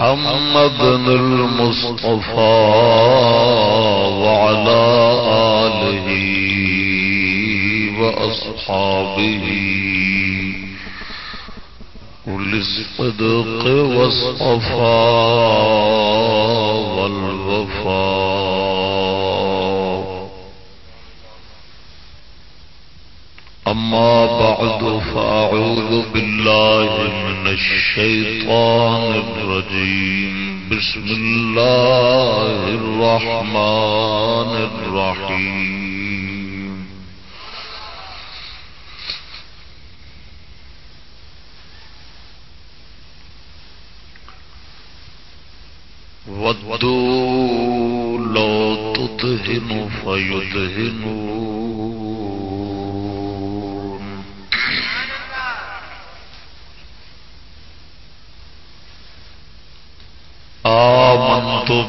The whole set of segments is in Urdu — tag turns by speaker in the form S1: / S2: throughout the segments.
S1: محمد المصطفى وعلى آله وأصحابه وللصدق والصفاء والوفاء أما بعد فأعوذ بالله من الشيطان الرجيم بسم الله الرحمن الرحيم ودوا لو تدهن فيدهنون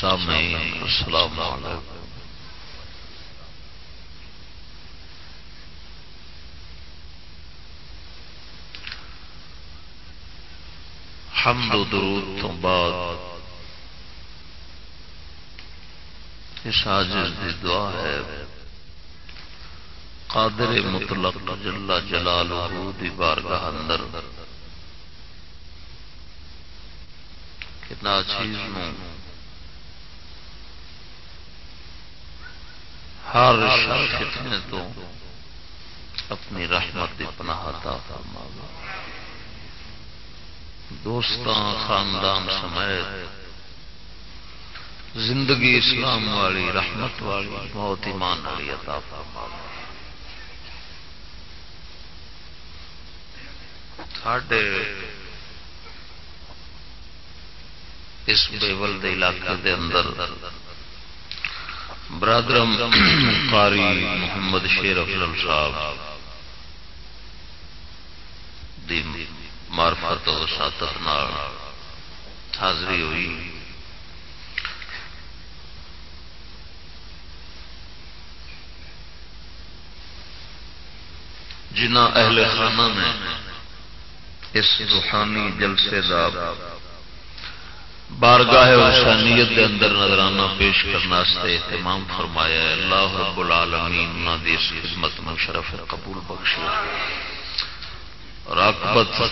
S1: سامعين السلام عليكم حمد و درود تو بعد اس عاجز دی دعا ہے قادر مطلق جل جلالہ دی بارگاہ اندر کتنا چیز نو ہر شر فتنے تو اپنی رحمت دی پناہ عطا فرماوا دوستان خاندان سمیت زندگی اسلام والی، رحمت والی، بہت ایمان والی عطا فرما ساڈے اس بیول دے علاقے دے اندر برادرم قاری محمد شیر افضل صاحب، دی معرفت و ساتت نال حاضری ہوئی۔ جنہ اہل خانہ نے اس روحانی جلسے دا بارگاہ حسینیت کے اندر نظرانہ پیش کرنے اہتمام فرمایا ہے۔ اللہ رب العالمین انہاں دی اس خدمت میں شرف قبول بخشے۔ راکبت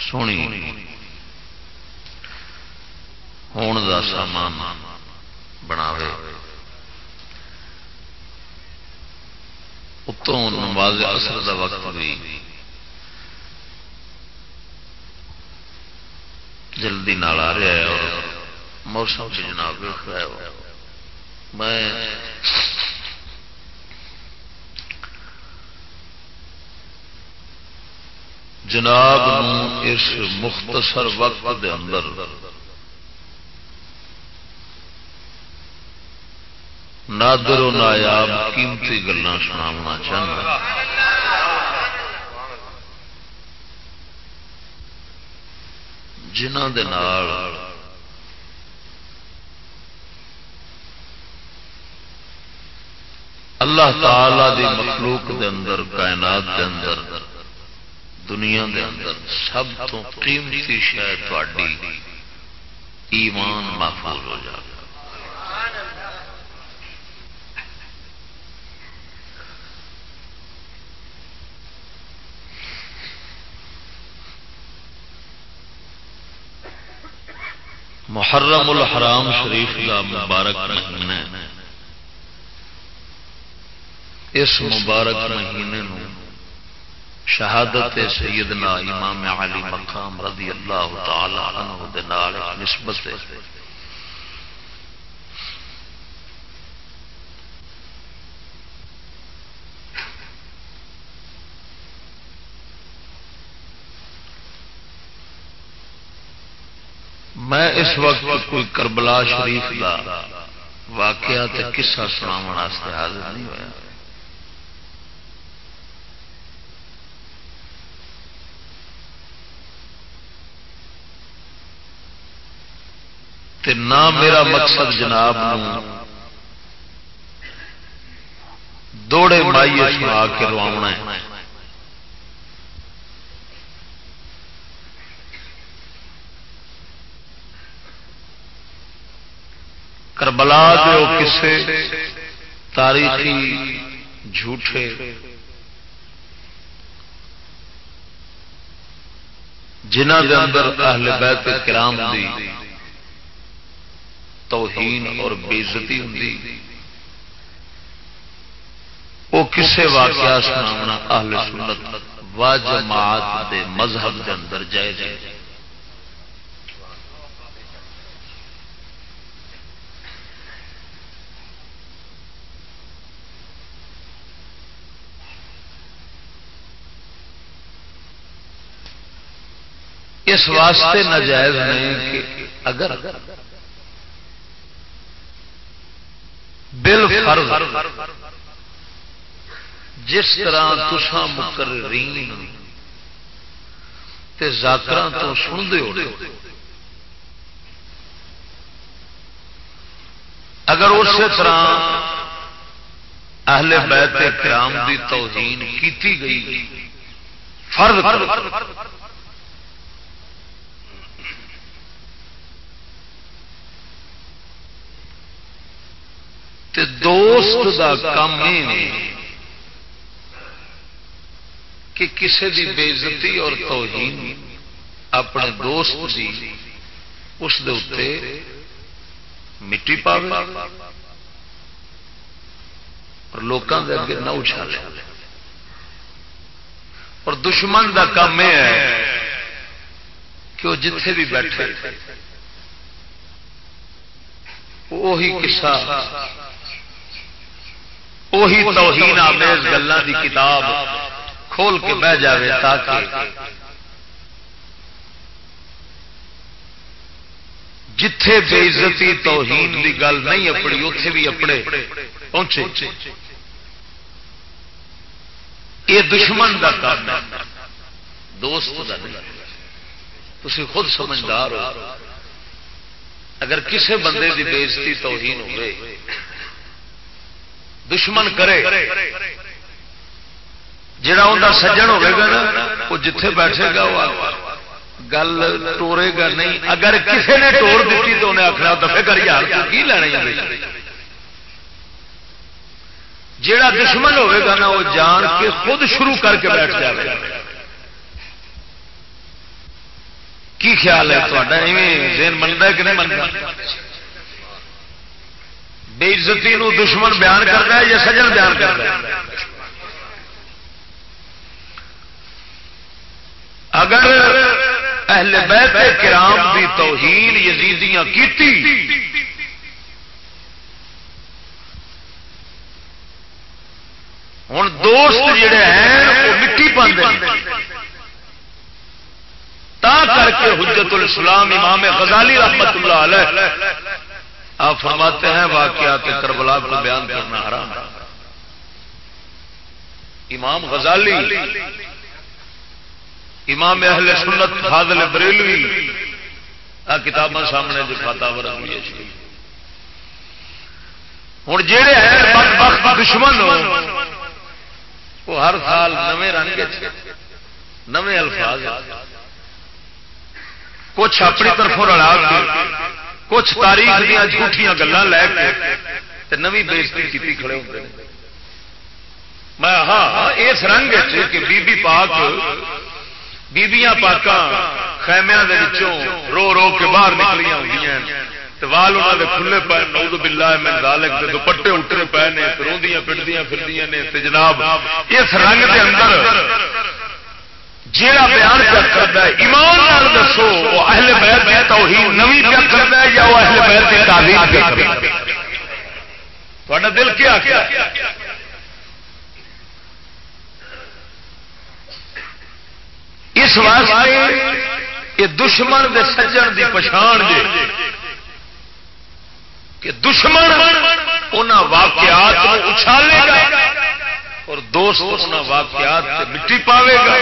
S1: سونی۔ ہون دا سامان بناوے۔ اتوں نماز اثر دا وقت بھی جلدی نال آ رہا ہے اور موسم سے جناب ویخ رہا ہے میں جناب اس مختصر وقت دے اندر نادر و نایاب قیمتی گلان سناونا چاہنا جنہ
S2: اللہ تعالی دی مخلوق دے اندر، کائنات دے اندر، دنیا دے اندر سب تو قیمتی شاید تھی ایمان محفوظ ہو جائے محرم الحرام شریف کا مبارک مہینہ اس مبارک مہینے نو شہادت سیدنا امام علی مقام رضی اللہ تعالی عنہ دے نال نسبت میں اس وقت کوئی کربلا شریف کا واقعہ تے قصہ سنا حاضر نہیں ہوا تے نہ میرا مقصد جناب دوڑے مائیے سنا کے رواؤنا ہے۔ کربلا دو کسے تاریخی جھوٹے جنہ دے اندر اہل بیت کرام دی توہین اور بےزتی ہوں وہ کسے واقعہ سنا اہل سنت واجماعت دے مذہب دے اندر جائے جائے اس واسطے ناجائز نہیں کہ اگر بل فرض جس طرح تسا مقررین تے زاکر تو سنتے ہو اگر اسی طرح اہل بیت کرام دی توہین کیتی گئی، فرض تے دوست دا کام کہ کسی دی بےزتی اور توہین اپنے دوست دی اس دے اتے مٹی پاوے اور لوگوں دے اگے نہ اچھالے۔ اور دشمن دا کام یہ ہے کہ وہ جتھے بھی بیٹھے وہی قصہ وہی توہین آمیز گلوں کی کتاب کھول کے بہ جائے تاکہ جتھے بے عزتی توہین کی گل نہیں اپنی اتے بھی اپنے۔ پہنچے۔ یہ دشمن کا کام ہے۔ دوست کا تھی خود سمجھدار ہو۔ اگر کسی بندے کی بےزتی توہین ہوئے دشمن کرے، جڑا ان سجن ہوگا نا، وہ جتھے بیٹھے گا، وہ گل ٹورے گا نہیں، اگر کسی نے ٹور دیتی تو انہیں آخر دفے کر یار کی لینا جڑا دشمن ہوگا نا، وہ جان کے خود شروع کر کے بیٹھ جائے گا کی خیال ہے تا ذہن منتا ہے کہ نہیں منتا بےزتی دشمن بیان کرتا ہے یا سجن بیان کرتا ہے؟ اگر اہل بیت کرام کی توہین یزیدیاں کیتی ہوں دوست جڑے ہیں، وہ مٹی پہ تا کر کے حجت الاسلام امام غزالی رحمت اللہ علیہ آپ فرماتے ہیں واقعات کربلا کو بیان کرنا حرام امام غزالی، امام اہل سنت فاضل بریلوی، آ کتاباں سامنے جو فاتح ورن ہوئی ہوں جہے ہیں بد دشمن وہ ہر سال نویں رنگ نویں الفاظ کچھ اپنی طرف رلا کچھ تاریخ دیا جھوٹیاں گلان لے کے نوی بےزتی کی کھڑے ہوتے ہیں میں ہاں اس رنگ کہ بی بی پاک بیبیاں پاک خیمیا رو رو کے باہر نکلیاں ہوئی وال انہوں نے کھلے پے نوز بلا میں دالک کے دوپٹے اٹھنے پے نے روندیاں پٹدیاں پھردیاں نے جناب اس رنگ کے اندر جیڑا بیان کیا کرتا ہے، ایمان نال دسو، وہ اہل بیت کی توہین نوی کیا کرتا ہے یا وہ اہل بیت کی تعلیم کیا کرتا ہے؟ دل کیا کیا اس واسطے یہ دشمن دے سجن دی پچھان جے، کہ دشمن ان واقعات اچھالے گا اور دوست ان واقعات سے مٹی پاوے گا۔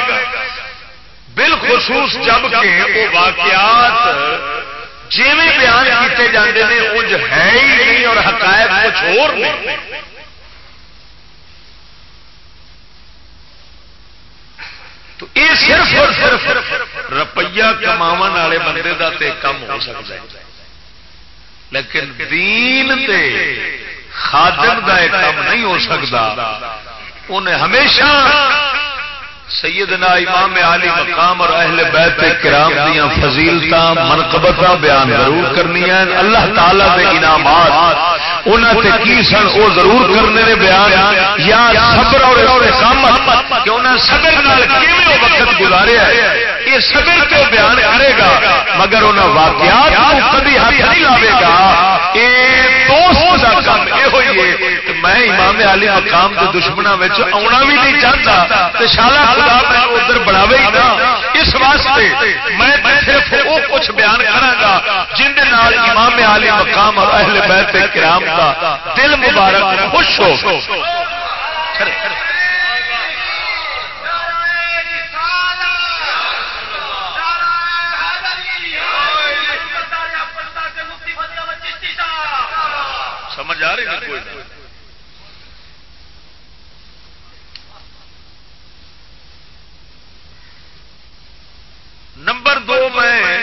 S2: بالخصوص جبکہ وہ واقعات جی بیان کیتے جاتے ہیں انج ہے ہی نہیں اور حقائق کچھ اور نہیں۔ تو یہ صرف اور صرف روپیہ کما والے بندے کا کم ہو سکتا ہے۔ لیکن دین تے خادم کا کام نہیں ہو سکتا۔ انہیں ہمیشہ سیدنا امام علی مقام اور اہل بیت کرام دیا فضیلت منقبت بیان ضرور کرنی ہیں۔ اللہ تعالی دے انعامات انہوں تے کی سن وہ ضرور کرنے نے بیان۔ یا صبر اور اقامت کہ انہیں صبر نال کیویں او وقت گزاریا ہے؟ یہ صبر تو بیان کرے گا، مگر انہیں واقعات کو کبھی ہاتھ نہیں لاوے گا۔ یہ دوست کا کام یہ میں امام علی مقام کے دشمنوں آنا بھی نہیں چاہتا تو شالا خدا میں ادھر بڑھاوے ہی نا۔ اس واسطے میں صرف وہ کچھ بیان کرا جن امام علی مقام اور اہل بیت کرام کا دل مبارک خوش ہو۔ سمجھ آ رہی ہے کوئی نمبر دو میں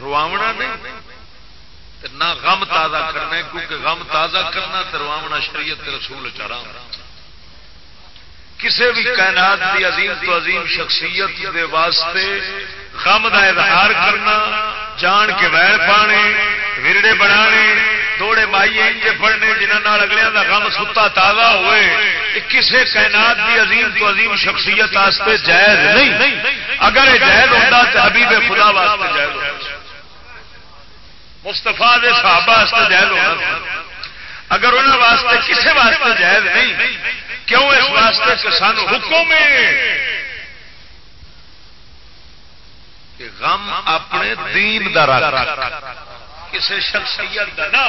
S2: رواونا نہیں نہ غم تازہ کرنا کیونکہ غم تازہ کرنا تو رواونا شریعت رسول چارا کسی بھی کائنات کی عظیم تو عظیم شخصیت کے واسطے غم کا اظہار کرنا، جان کے ویر پانے ورڑے بنا دوڑے مائی انجے پڑنے جنہوں اگلے کا غم ستا تازہ ہوئے کسی کائنات کی عظیم تو عظیم شخصیت واسطے جائز نہیں۔ اگر یہ جائز ہوتا تو حبیب خدا واسطے جائز ہوتا مستفا دے صحابہ واسطے جائز ہونا اگر انہوں واسطے کسی واسطے جائز نہیں، کیوں اس واسطے کہ سان حکم غم اپنے دین دا رکھ۔ کسی شخصیت کا نا،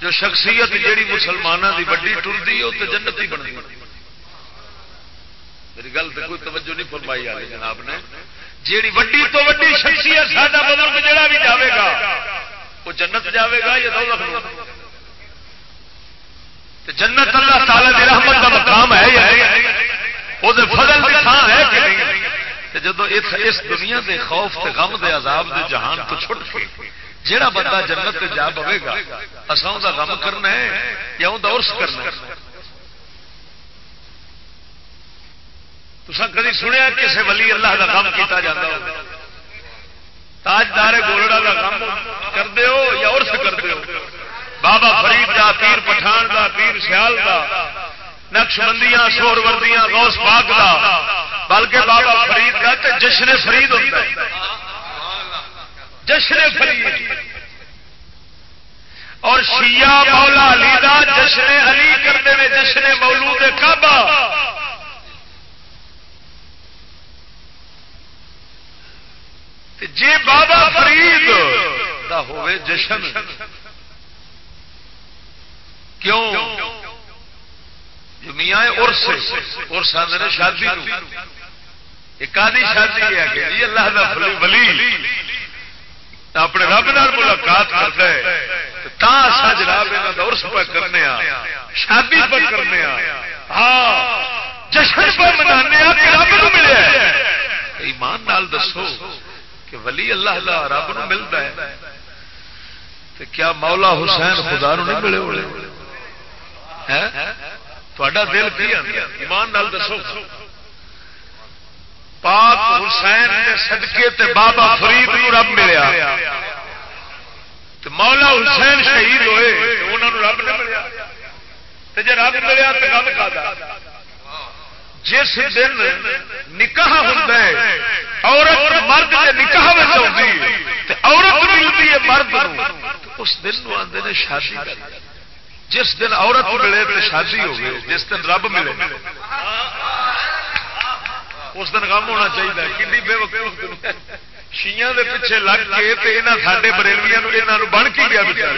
S2: جو شخصیت جیڑی مسلمانوں کی وڈی ٹرتی وہ تو جنت ہی بنتی۔ میری گل تو کوئی توجہ نہیں فرمائی آ جناب نے۔ جیڑی وڈی تو وڈی شخصیت ساڈا بزرگ جڑا بھی جاوے گا وہ جنت جاوے گا یا دولت جنت اللہ تعالی دی رحمت کا مقام ہے یا وہ فضل کی تھان ہے کہ نہیں؟ جب اس دنیا دے خوف تے غم دے عذاب دے جہان تو چھٹ کے جہا بندہ جنت جا پوے گا اصا غم کرنا ہے یا ارس کرنا تو کدی سنیا کسی ولی اللہ کا کام کیا جا تاجدار گولڑا کا کام کرتے ہو یا ارس کرتے ہو؟ بابا فرید کا پیر پٹھان کا پیر سیال کا نقش بندیاں سور وردیاں، غوث پاک کا بلکہ بابا فرید کا جشن فرید ہوتا ہے۔ جشن فرید اور شیعہ مولا علی دا جشن علی کرتے ہیں جشن مولود کعبہ۔ جی بابا فرید دا ہوئے جشن۔ کیوں؟ جو میاں ارس ارس آدھے شادی ایک آدھی شادی ہے کہ جی اللہ دا ولی۔ اپنے رب نال ملاقات کرتا ہے۔ تا جناب یہاں کا ارس پہ کرنے شادی پر کرنے ہاں جشن پر منانے رب نو ملے۔ ایمان نال دسو کہ ولی اللہ دا رب نو ملتا ہے۔ تو کیا مولا حسین خدا نو نہیں ملے ہوئے؟ تا دل کی ایمان نال دسو۔ پاک حسین نے سدکے تے بابا فرید رب ملیا۔ مولا حسین شہید ہوئے انہوں رب نے ملیا۔ جی رب ملیا تو رب کا جس دن نکاح ہوتا ہے، عورت مرد کے نکاح ہوتی عورت ملتی ہے مرد اس دن آتے ہیں شادی جس دن عورت ملے تو شادی ہو گئی جس دن رب ملے۔ اس دن کام ہونا چاہیے کنی بے وقت شیاں دے پیچھے لگ کے تے یہاں سارے بریلویا بن کے گیا بچا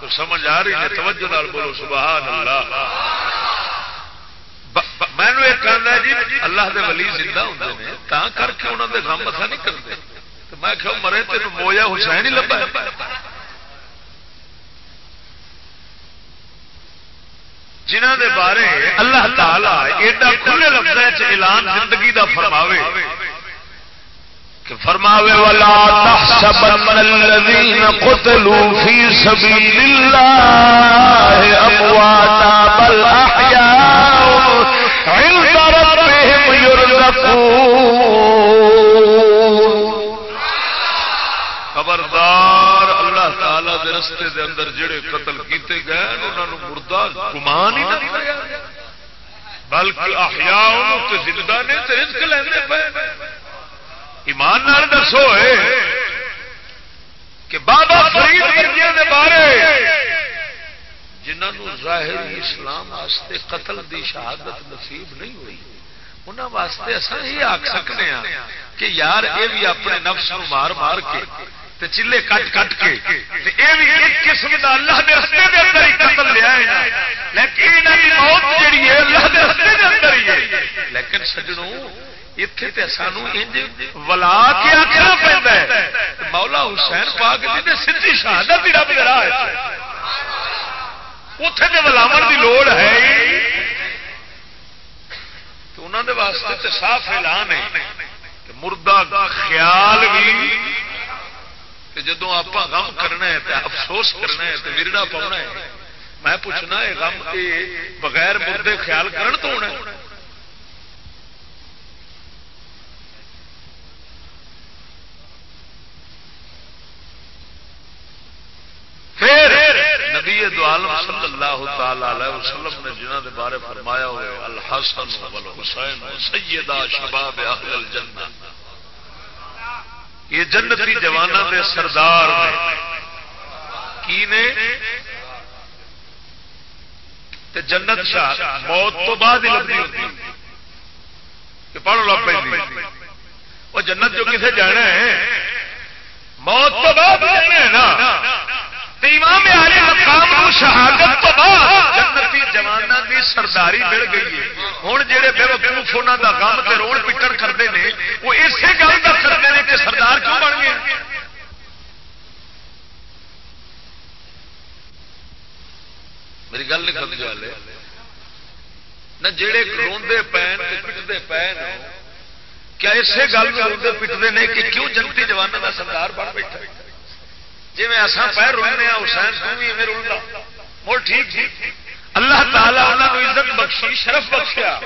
S2: تو سمجھ آ رہی ہے توجہ نال بولو سبحان اللہ میں ایک کہنا جی اللہ دے ولی زندہ ہوں نے، تا کر کے انہوں دے غم مسا نہیں کرتے میں کہ مرے تین مویا حسین ہی لبا جنہ دے بارے اللہ تعالی ایڈا کھلے لفظ اعلان زندگی دا فرماوے کہ فرماوے والا تحسبن الذين قتلوا في سبيل الله امواتا بل احياء عند ربهم يرزقون خبردار اللہ تعالی دے رستے دے اندر جڑے قتل کیتے گئے انہاں نو مردہ گمان ہی نہیں بلکہ احیاء انہوں تے زندہ نے تے رزق لیندے پے۔ ایمان نال دسو کہ بابا فرید ورگیاں دے بارے جنہوں ظاہر اسلام واسطے قتل دی شہادت نصیب نہیں ہوئی انہوں واسطے اصا ہی آخ سکتے ہیں کہ یار یہ بھی اپنے نفس نو مار مار کے چلے کٹ کٹ کے ایک قسم اللہ دے رستے دے اندر ہی قتل لیا ہے لیکن موت جیڑی ہے، اللہ دے رستے دے اندر ہی ہے۔ لیکن سجنوں اتنے سانو ولا کے آخنا پہ مولا حسین پاک جی سی شہادت رب راہ اتے تو ولاو کی لوڑ ہے تو انہوں دے واسطے تو صاف اعلان ہے۔ کہ مردہ خیال بھی جدو آپ غم کرنا ہے تو افسوس کرنا ہے تو ورڑا پاؤنا ہے۔ میں پوچھنا ہے غم کے بغیر مردے خیال کرن تو ہونا ہے۔ پھر نبی دعالم صلی اللہ تعالی علیہ وسلم نے جنہ دے بارے فرمایا ہوئے، الحسن والحسین سیدہ شباب اہل الجنہ۔ یہ جنتی جوانہ دے سردار نے۔ کی نے؟ تے جنت شاہ، موت تو بعد ہی لگتی ہوتی۔ کہ پڑھ لو پہ وہ جنت جو کسے جانا ہے، موت تو بعد جانا ہے نا۔ امام علی مقام شہادت تو بعد جنتی جوانوں کی سرداری مل گئی ہے۔ ہوں جہے بے وقوف انہوں کا غم سے روڑ پٹن کرتے ہیں وہ اسی گل کا کرتے ہیں کہ سردار کیوں بن گئے؟ میری گل نہیں سمجھ والے نہ جڑے روندے پین پٹتے پین کیا اسی گل میں روندے پٹتے ہیں کہ کیوں جنتی جوانوں کا سردار بن بیٹھا جی میں اصا پیر رونے حسین تو بھی میں رولتا مڑ ٹھیک ٹھیک اللہ تعالیٰ انہوں عزت بخشی، شرف بخشیا۔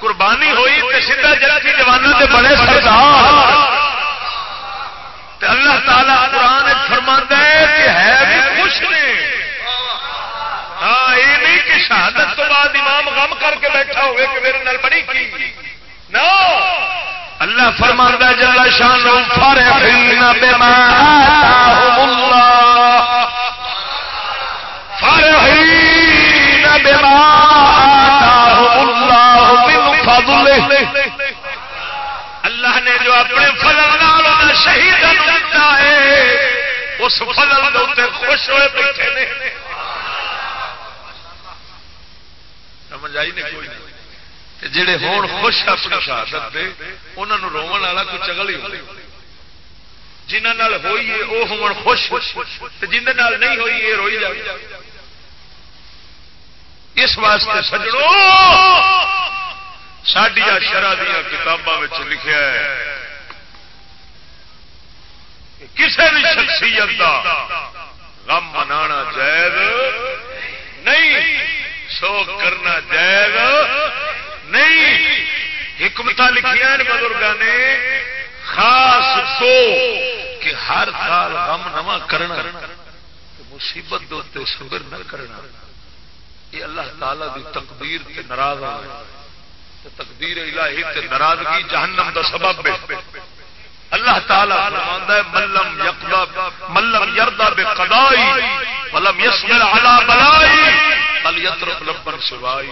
S2: قربانی ہوئی تو سیدھا جلدی جوانوں کے بڑے سردار۔ اللہ تعالیٰ قرآن فرما ہے کہ ہے بھی خوش نے۔ ہاں یہ نہیں کہ شہادت تو بعد امام غم کر کے بیٹھا ہوئے کہ میرے نال بڑی کی۔ نو! اللہ فرماندہ جل شان فرحین بما آتاهم اللہ۔ فرحین بما آتاهم اللہ من اللہ نے جو اپنے فضل نال اللہ شہید ہے، اس فضل خوش ہوئے بیٹھے نے۔ سمجھ آئی نہیں کوئی؟ جڑے ہون خوش اپنی شہادت دے انہوں رو والا کوئی چگل ہی ہوئی جنہ ہوئی ہے وہ ہون خوش جن نہیں ہوئی ہے روئی جائے اس واسطے سجڑوں سڈیا شرح دیا کتابوں لکھا ہے کسی بھی شخصیت کا غم منا جائز نہیں سو کرنا جائز نہیں حکمت لکھیا بزرگ نے، خاص تو کہ ہر سال غم نواں کرنا مصیبت صبر نہ کرنا۔ یہ اللہ تعالی دی تقدیر تے ناراض تقدیر الہی تے ناراضگی جہنم دا سبب ہے۔ اللہ تعالی فرماندا ہے ملم یقضا ملم یرضا بقضائی، ولم یصبر علی بلائی، بل یترک لبن سوائی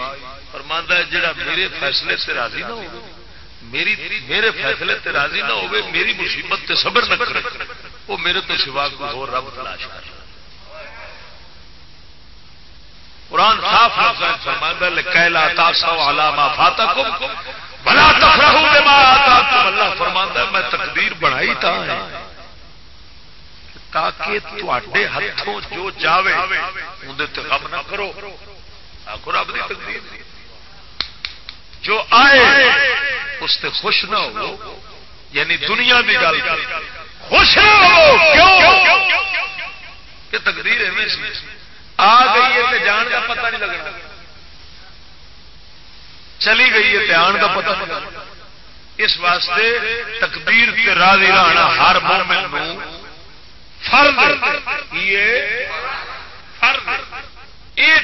S2: فرماندا ہے، جڑا میرے فیصلے سے راضی نہ ہو میری میرے فیصلے تے راضی نہ ہوئے، میری مصیبت تے صبر نہ کرے، وہ میرے تو سوا کوئی اور رب تلاش کر قرآن صاف لفظ فرماندا ہے کیلا تاسو علی ما فاتکم بلا تفرحوا بما آتاکم۔ اللہ فرماندا ہے، میں تقدیر بنائی تا ہے تاکہ تواڈے ہتھوں جو جاوے، اون تے غم نہ کرو۔ آکو رب دی تقدیر۔ جو آئے اس تے خوش نہ ہو یعنی دنیا کی گل خوش نہ ہو، کیوں؟ کہ تقدیر ایویں آ گئی ہے جان کا پتہ نہیں لگنا۔ چلی گئی ہے آن کا پتہ نہیں لگنا۔ اس واسطے تقدیر کے راضی رہنا ہر مومن فرض یہ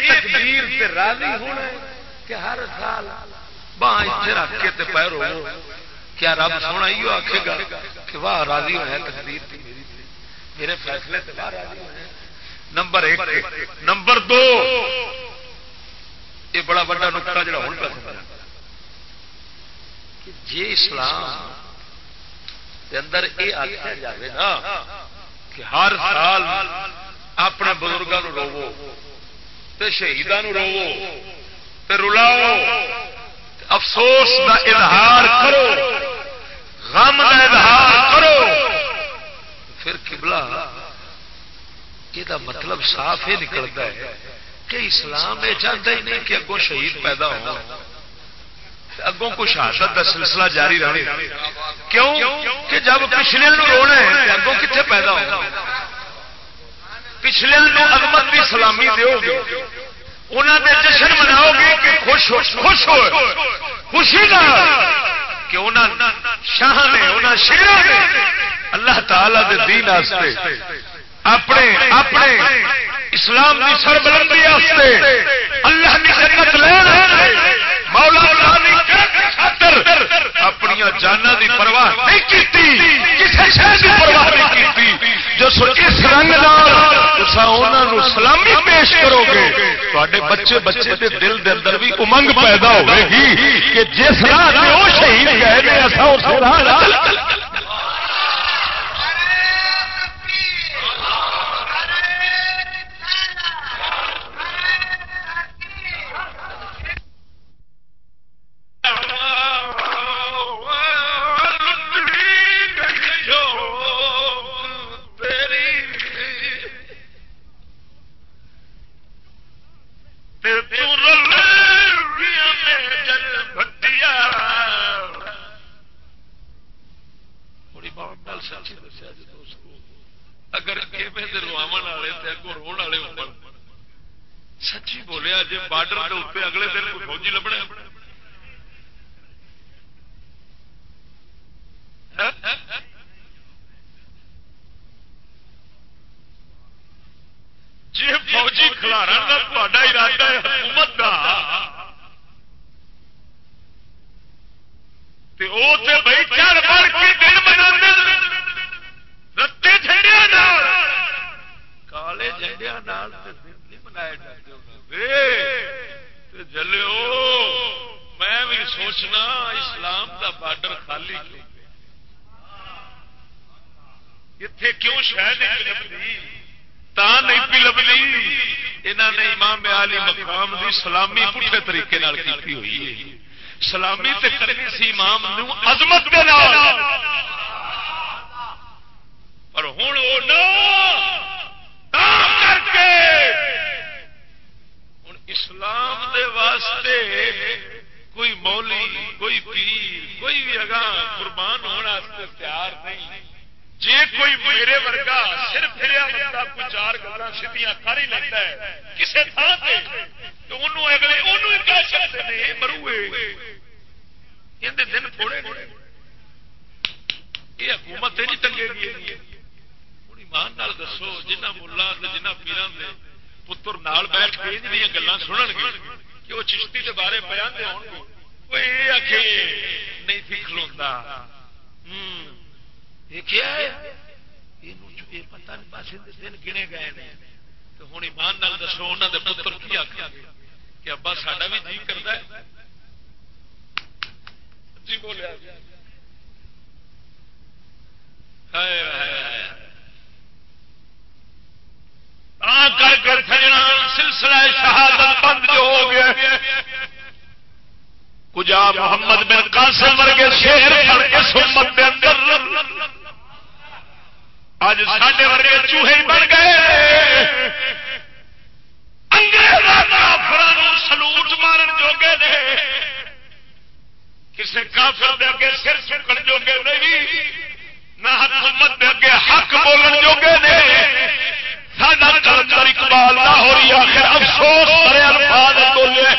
S2: تقدیر سے راضی ہونا کہ ہر سال باہ اتنے رکھ کے پیرو کیا رب سونا ہی آخے گا کہ واہ راضی ہوا تقدیر میرے فیصلے سے باہر راضی ہوئے نمبر ایک نمبر دو یہ بڑا بڑا نقطہ جڑا ہوں کا جی اسلام کے اندر یہ آخیا جائے نا کہ ہر سال اپنے بزرگوں روو تو شہیدان روو تو رلاؤ افسوس کا اظہار کرو، غم کا اظہار کرو۔ پھر کبلا یہ مطلب صاف یہ نکلتا ہے کہ اسلام یہ چاہتا ہی نہیں کہ اگوں شہید پیدا ہو اگوں کو شہادت کا سلسلہ جاری رہے۔ کیوں؟ کہ جب پچھلے رونا ہے اگوں کتنے پیدا ہو پچھلے عظمت کی سلامی دو گے۔ انہوں نے جشن مناؤ گے کہ خوش ہو خوش ہو خوشی نہ کہ انہوں شاہ نے انہوں شیر نے اللہ تعالی دے دین واسطے اپنے اپنے اسلام کی سربلندی اللہ کی خدمت لے مولا خاطر اپنی جانا دی پرواہ نہیں کی کسی شہر کی پرواہ نہیں کی جو اس رنگ سلامی پیش کرو گے تے بچے بچے کے دل دے اندر بھی امنگ پیدا ہوئے گی کہ جس راہ وہ شہید گئے اس راہ جی بارڈر کے اتنے اگلے دن کوئی فوجی لبنا جی فوجی کھلارا کا تا ارادہ ہے حکومت کا کے دن رتے جھنڈیا کالے جھنڈیا منائے جلو میں بھی سوچنا اسلام دا بارڈر خالی اتنے کیوں شہ نہیں لبھی تا نہیں پی لبھی انہوں نے امام علی مقام دی سلامی پٹھے طریقے کی ہوئی ہے۔ سلامی تے کرنی سی امام عظمت دے نال۔ پر ہوں وہ کر کے اسلام دے واسطے کوئی مولی، کوئی پیر، کوئی بھی اگاں قربان ہونے تیار نہیں۔ جی کوئی میرے ورگا صرف پھریا بندہ کوئی چار گلا سیدیاں کر ہی لینا ہے کسی تھان سے تو انہوں اگلے انہوں کہہ سکتے ہیں مروے یہ دن تھوڑے یہ حکومت نہیں ٹنگے گی ایمان دسو جنہ ملا جنہ پیران دے پتر نال بیٹھ کے یہ گلان سنن گے کہ وہ چشتی کے بارے بیان دے ہوں گے وہ یہ آ نہیں تھی کھلوتا یہ کیا ہے پتا نہیں پاس دن گنے گئے ہیں تو ہوں ایمان نال دسو انہوں نے پتر کی آخیا کہ ابا ساڈا بھی جی کرتا ہے جی بولیا کر کر سجنا سلسلہ شہادت بند جو ہو گیا کجا محمد بن قاسم ورگے شیر کر کے سمت کے اندر۔ اج ساڈے ورگے چوہے بن گئے۔ انگریزوں سلوٹ مارن جوگے نے۔ کسی کافر دے اگے سر چکن جوگے نہیں، نہ حکومت دے اگے حق بولن جوگے نے۔ ساڈا کلندر اقبال نہ ہو رہی آخر افسوس کرے الفاظ بولے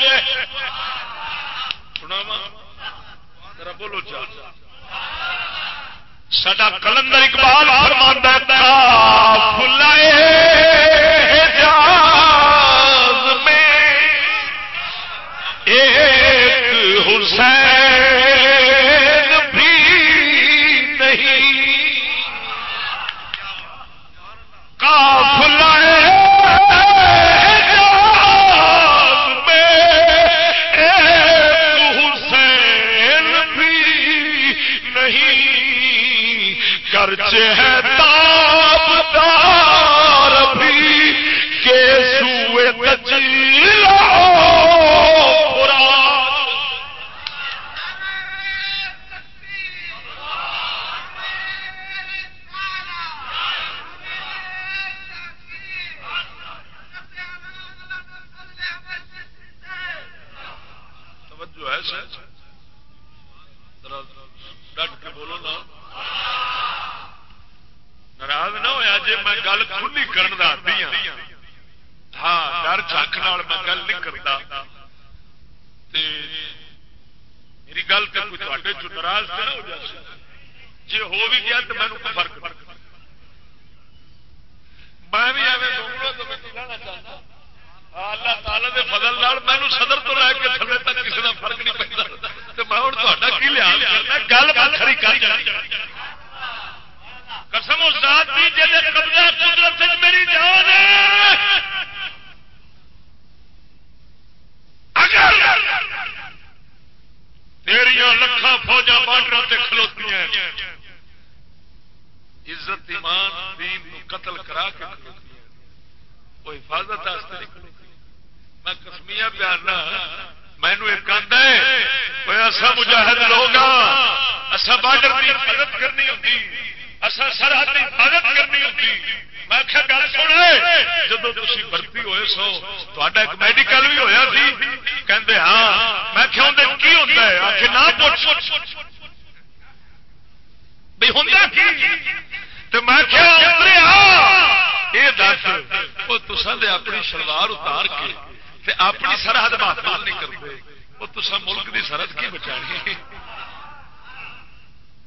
S2: بولو چاہ سڈا کلندر اقبال فرماندہ ساری حفاظت کرنی ہوتی اصل سرحد کی حفاظت کرنی ہوتی میں آخیا، گل سن جب تھی برتی ہوئے سو تا ایک میڈیکل بھی ہویا سی۔ کہ ہاں۔ میں کیا کی ہوتا آخر نہ پوچھ۔ بھائی ہوں تو میں اپنی سلوار اتار کے اپنی سرحد محفوظ نہیں کرتے وہ تسان ملک کی سرحد کی بچا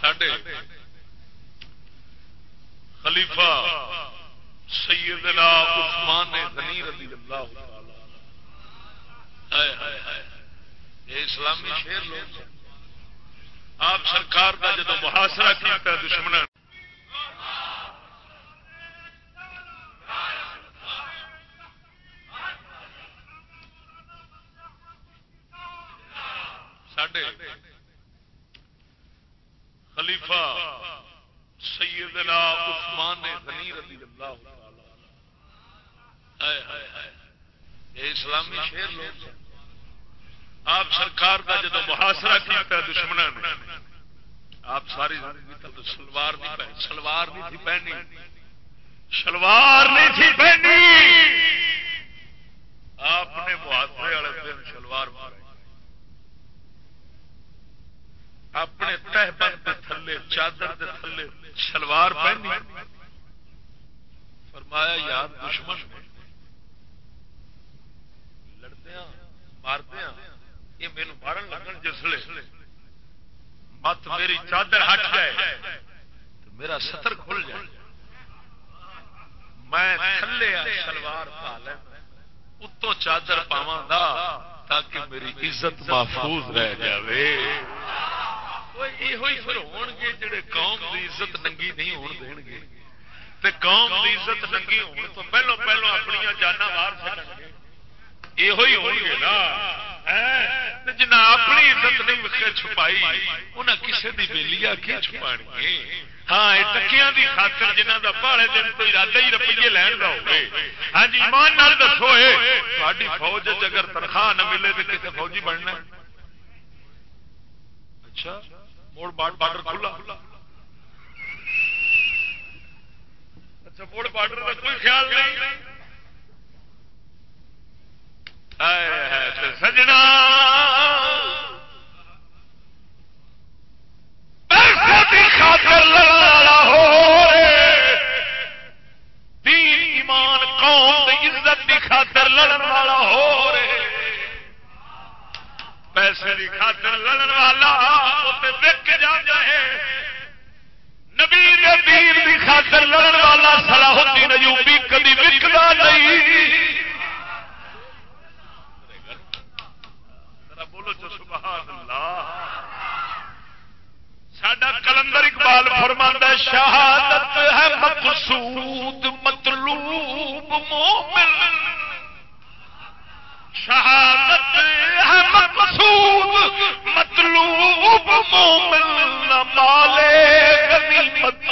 S2: سڈے خلیفہ سیدنا عثمان غنی رضی اللہ تعالی ہائے ہائے ہائے یہ اسلامی شیر لوگ آپ سرکار کا جب محاصرہ کیا دشمن ساڈے خلیفہ سیدنا عثمان غنی رضی اللہ ہائے ہائے ہائے یہ اسلامی شیر لوگ آپ سرکار کا جب محاصرہ کیا دشمن نے، آپ ساری زندگی تک سلوار نہیں پہنی سلوار نہیں تھی پہنی شلوار نہیں تھی پہنی آپ نے محاصرے والے دن شلوار مارے اپنے تہ بند تھلے، چادر کے تھلے، شلوار پہنی۔ فرمایا یاد دشمن لڑدیا ماردیا یہ میرے مارن لگن جسلے مت میری چادر ہٹ جائے تو میرا سطر کھل جائے۔ میں تھلے شلوار پا لیں اتوں چادر پاوا تاکہ میری عزت محفوظ رہ جائے یہ پھر ہون گے جڑے قوم کی عزت ننگی نہیں ہون دین گے تے قوم کی عزت ننگی ہون تو پہلو پہلو اپنی جانا باہر یہ ہون گے نا جنا اپنی عزت نہیں وکے چھپائی انہیں کسی کی بےلی آ کے چھپانی ہاں یہ ٹکیاں دی خاطر جنہ دا پہاڑے دن کوئی ارادہ ہی روپیے لین کا ہوگی ہاں جی ایمان نال دسو تاری فوج اگر تنخواہ نہ ملے تو کتنے فوجی بننا اچھا موڑ بارڈر کھلا اچھا موڑ بارڈر کا کوئی خیال نہیں۔ سجنا۔ خاطر لڑا ہو دین، ایمان، قوم عزت کی خاطر لڑن والا ہو رہے۔ پیسے کی خاطر لڑن والا وک جائے نبی دین کی خاطر لڑن والا صلاح الدین ایوبی کبھی وکدا نہیں۔ بولو جو سبحان اللہ سڈا کلندر اقبال فرماندہ شہادت ہے مقصود، مطلوب مومن۔ شہادت ہے مقصود، مطلوب مومن نہ مالے غنیمت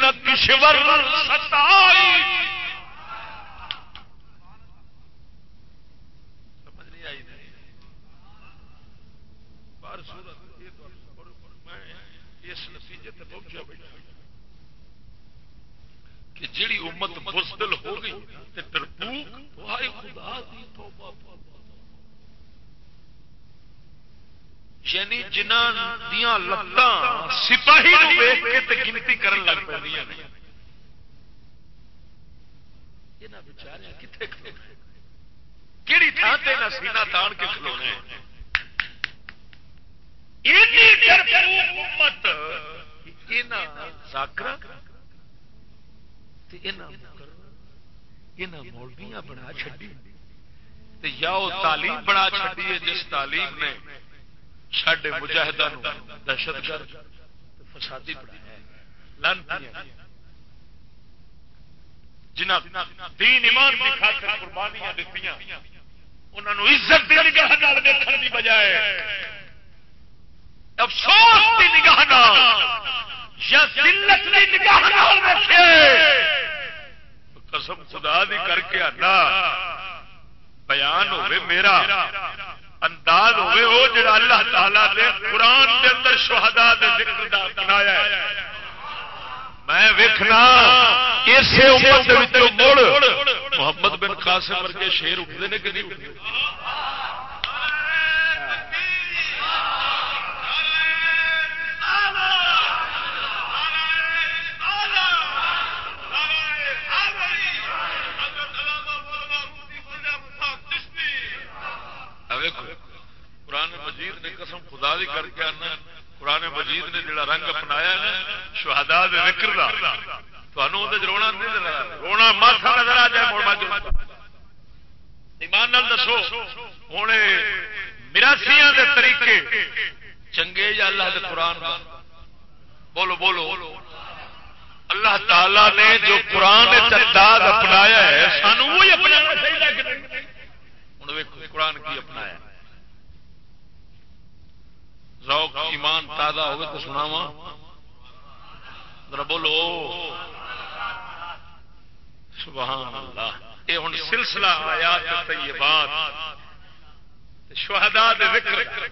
S2: نہ کشور، ستائی۔ سمجھ نہیں آئی بار صورت اس نتیجے تے پہنچا بیٹھا۔ کہ جیڑی امت بزدل ہو گئی تے ڈرپوک ہائے خدا دی توبہ یعنی جنہاں دیاں لتاں سپاہی نو ویکھ کے تے گنتی کرن لگ پیندیاں نے۔ انہاں بیچاریاں کیڑی تھاں تے نہ سینہ تان کے ڈرپوک امت انہاں مولویاں بنا چڈی یا وہ تعلیم بنا چڈی ہے جس تعلیم نے سڈے مجاہدہ دہشت گرد فسادی بنایا جنہ دین ایمان کی خاطر قربانیاں دیتی انہوں عزت کی نگاہ دیکھنے کی بجائے افسوس کی نگاہ یا دلت کی نگاہ قسم خدا دی کر کے آنا۔ بیان ہوے میرا۔ انداز ہوے وہ جڑا اللہ تعالی نے قرآن کے اندر شہدا دے ذکر دا بنایا ہے۔ میں ویکھنا اسے امت وچوں مڑ۔ محمد بن قاسم ورگے شیر اٹھتے ہیں کہ نہیں اٹھتے قرآن مجید نے قسم خدا دی کر کے آنا قرآن مجید نے جڑا رنگ اپنایا نا شہدا ذکر دا رونا نہیں نظر رونا ماسا نظر آ جائے، مڑ مجھے ایمان نال دسو ہوں مراسیاں دے طریقے چنگے یا اللہ دے قرآن بولو بولو۔ اللہ تعالی نے جو قرآن انداز اپنایا ہے، سانو وہی اپنا ہوں قرآن کی اپنایا ہے۔ ذوق ایمان تازہ ہوگا تو سناوا ذرا بولو۔ سبحان اللہ یہ ہوں سلسلہ آیات طیبات۔ شہداء ذکر۔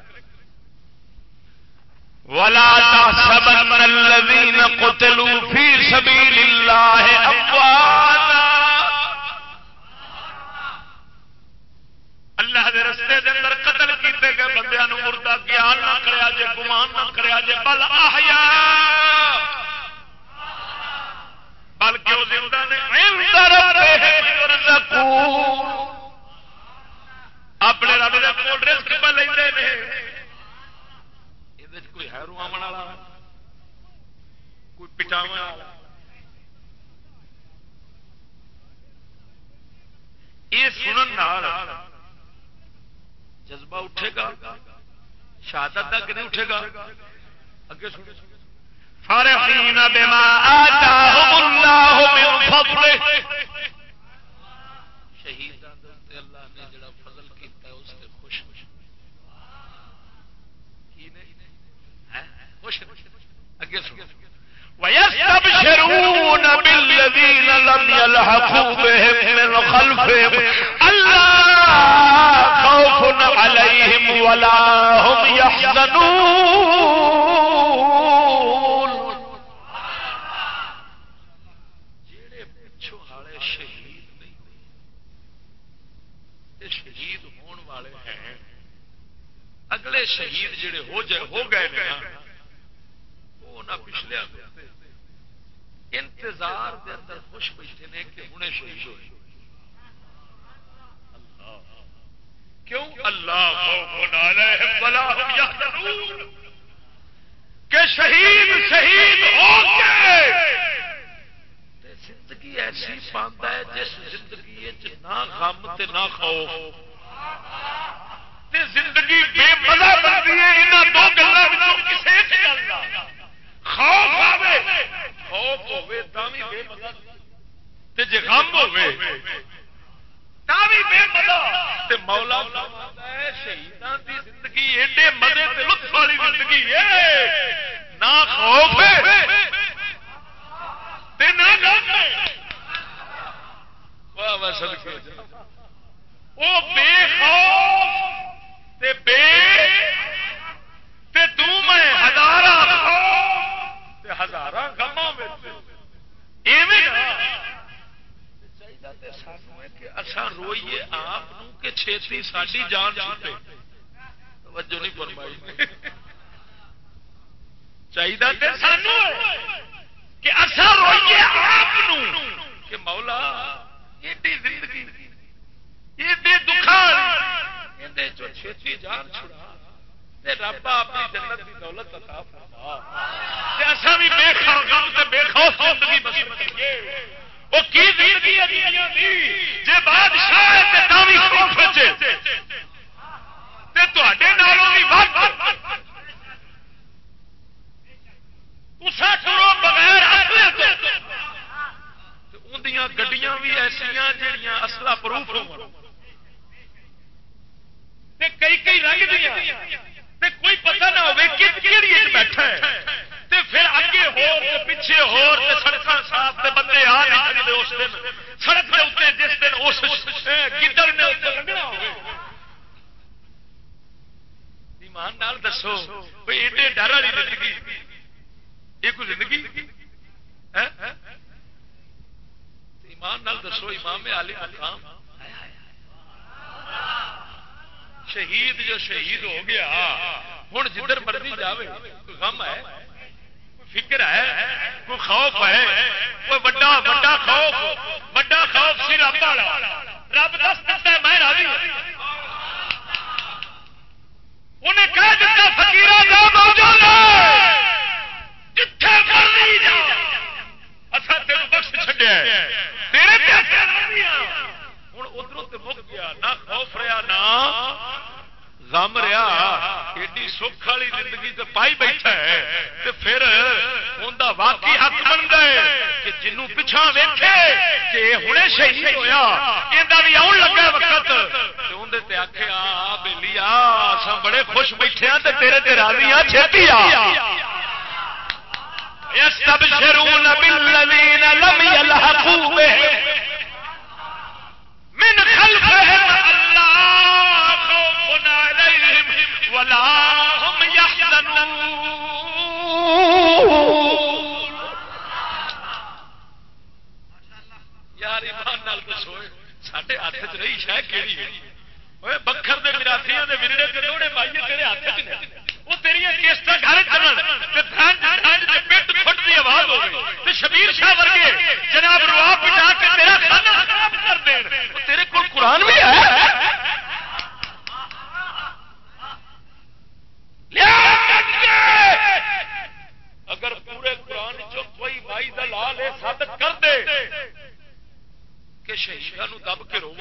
S2: ولا تحسبن الذين قتلوا في سبيل الله امواتا اللہ دے رستے دے اندر قتل کیتے گئے بندیاں نو مردہ خیال نہ کریا جے، گمان نہ کریا جے، بل احیا! بلکہ وہ زندہ نے عند ربهم يرزقون اپنے رب دے کول رزق پہ لیندے نے۔ یہ کوئی ہے رو آمن والا کوئی پٹاو والا یہ سنن جذبہ اٹھے گا، شہادت تک نہیں اٹھے گا۔ اگے فرحین بما آتاهم اللہ من فضلہ۔ شہید اللہ نے جڑا فضل کیتا ہے، اس سے خوش ہاں؟ خوش خوش اگے سن ويستبشرون بالذين لم يلحقوا بهم من خلفهم. ألا خوف عليهم ولا هم يحزنون. والے شہید نہیں شہید ہون والے ہیں، اگلے شہید جڑے ہو جائے، ہو گئے نہ پچھلے انتظار دے اندر خوش بیٹھے نے کہ ہوں شہید ہوئے۔ کیوں؟ اللہ کہ شہید شہید ہو کے۔ زندگی ایسی پاتا ہے جس زندگی نہ غم تے نہ خوف۔ تے زندگی بے مزہ بنتی ہے یہاں دو گلوں کسی گل خوف آوے. خوف ہوے تاوی بے مزہ تے جے غم ہوے تاوی بے مزہ تے مولا فرماتا ہے، شہیداں دی زندگی ایڈے مزے تے لطف والی زندگی ہے۔ نہ خوف ہے، تے نہ غم ہے۔ واہ واہ صدقے او بے خوف، تے بے، تے تو میں ہزاراں خوف۔ ایویں چاہیے سانو کہ اصا روئیے آپ کہ چھتی ساری جان چھوٹے۔ توجہ نہیں فرمائی۔ چاہیے سانو کہ اصا روئیے آپ کہ مولا ایڈی زندگی ایڈے دکھا چھتی جان چھڑا رب اپنی جنت دولت عطا فرما۔ بھی بے غم تے بے خوف زندگی بسیے کی زندگی ہے جے بادشاہ تے خوف تے تواڈے نالوں وقت۔ تسا بغیر اندیاں گڈیاں ایسا جہاں اصلہ پروف ہو کئی کئی رنگ دیا کوئی پتہ نہ ہوئے کہڑی بیٹھا ہے۔ تے پھر اگے ہو پیچھے ہو سڑک صاف تے بندے آ نہیں سکتے اس دن۔ سڑک کے اتنے جس دن اس گدڑ نے لگنا ہوگا ایمان نال دسو کوئی ایڈے ڈر والی زندگی۔ یہ کوئی زندگی؟ ہاں؟ ایمان نال دسو، امام علی مقام۔ شہید جو شہید ہو گیا، ہوں جدھر مرضی جائے غم ہے؟ فکر ہے؟ کوئی خوف ہے؟ کوئی بڑا بڑا خوف بڑا خوف سی رب والا۔ رب دس دیتا ہے، میں راضی انہیں کہہ دیا فقیرہ جا موجا تیرے بخش تیرے قدرت نہ خوف رہا نہ غم رہا ایڈی سکھ والی زندگی تے پائی بیٹھا ہے۔ تے پھر اوندا واقعی حق بندا ہے کہ جنوں پچھا ویکھے کہ اے ہنے شہید ہویا، ایندا وی اون لگا وقت۔ تے اوندے آ بیلیا بڑے خوش بیٹھے ہاں تیرے تے راضی ہاں چھتی آ۔ يستبشرون بالذين لم يلحقوا به من خلفهم الله خوف عليهم ولا هم يحزنون یار ایمان نال دسو ساڈے ہاتھ چ رہی شہ کہڑی بکھر دے دے ورڑے تے دوڑے پائیے تیرے ہاتھ وہ کیسٹ گھر پٹ آواز شبیر شاہ ورگے جناب روا پٹا کے تیرا کھانا کر تیرے کو قرآن بھی ہے اگر پورے قرآن چ کوئی بھائی دلال ثابت کر دے کہ شہیدان دب کے رو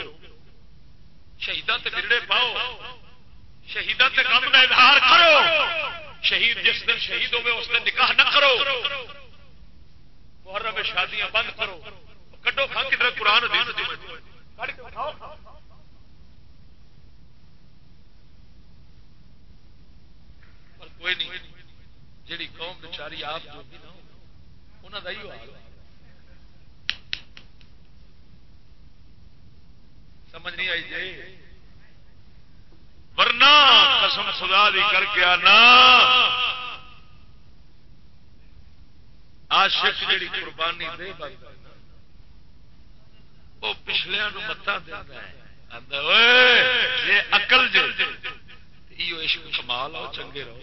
S2: شہیدان تے برڑے پاؤ۔ شہیدان کے کام کا اظہار کرو۔ شہید جس دن شہید ہوئے اس دن نکاح نہ کرو۔ محرم شادیاں بند کرو۔ کٹو کھا کدھر؟ قرآن کوئی نہیں، جیڑی قوم بچاری آپ جو بھی نہ انہوں کا ہی سمجھ نہیں آئی جی؟ ورنہ قسم خدا دی کر کے آنا۔ عاشق جڑی قربانی دے وہ پچھلیا متا دے اقل جی عشق کمال آؤ، چنگے رہو۔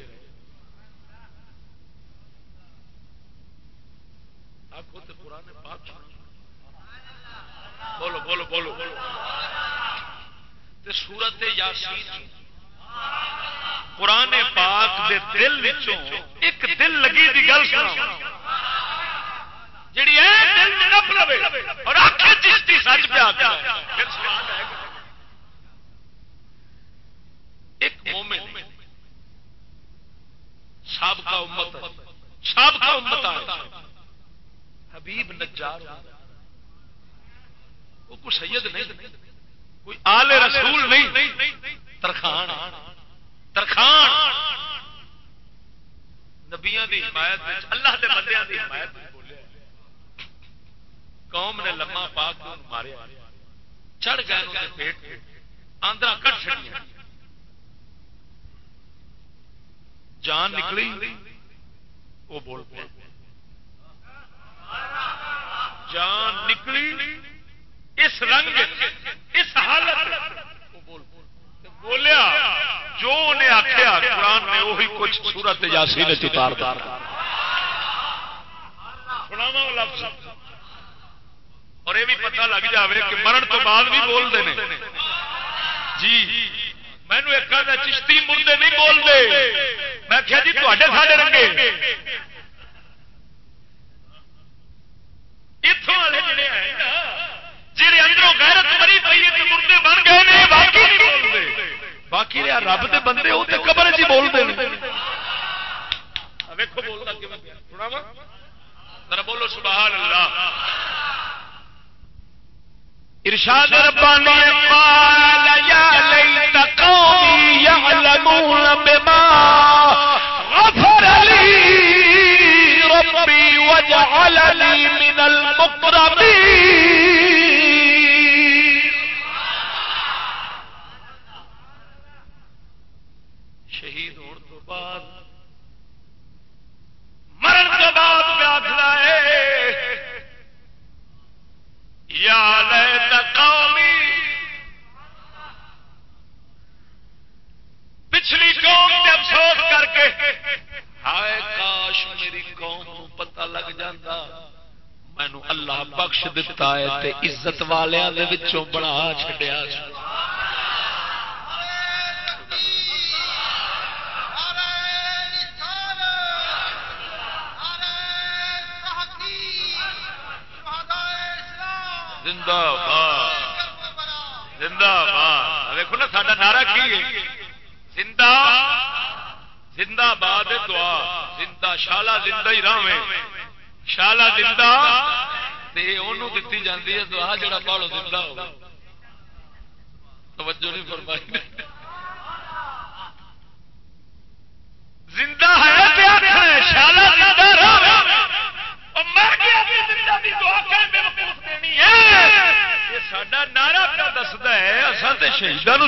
S2: آخو تو پرانے پاک بولو بولو بولو سورت یاسین قرآن پاک دے دل وچوں ایک دل لگی دی گل سنا جڑی ہے دل نپ لوے اور آخر چشتی سچ پہ آتا ایک مومن سابقہ امت سابقہ امت حبیب نجار وہ کوئی سید نہیں، کوئی آل رسول نہیں، ترخان ترخان۔ نبیا کی حمایت اللہ کے بندے کی حمایت قوم نے لما پاک مارے چڑھ گئے پیٹ آندرا کٹ چڑی جان نکلی، وہ بول پہ جان نکلی اس رنگ، اس حالت۔ بولیا، جو انہیں آخیا قرآن نے وہی کچھ سورت یاسی نے چتار دار اور یہ بھی پتہ لگ جائے کہ مرن تو بعد بھی بولتے ہیں جی مینو ایک چشتی مردے نہیں بولتے۔ میں کیا جی تے سارے رنگے۔ اتوں والے جڑے ہیں جی اندروں غیرت مری پی مردے بن گئے باقی نہیں بولتے۔ باقی رب دے بندے وہ تو قبر چ بولتے بولو سبحان اللہ ارشاد ربانی قال یا لیت قومی یعلمون بما غفر لی ربی وجعلنی من المقربین۔ یا قومی پچھلی قوم سے افسوس کر کے ہائے کاش میری قوم پتہ لگ جاتا مینو اللہ بخش دتا ہے عزت والوں کے بڑا چڑیا زندہ زندہ باد. دیکھو نا سا نعرہ کی ہے؟ زندہ زندہ باد دعا. زندہ، شالا زندہ ہی راوے شالا زندہ دیتی جاتی ہے دعا جڑا پالو زندہ ہو توجہ نہیں فرمائی زندہ ہے شالا زندہ سڈا نعرا کیا ہے؟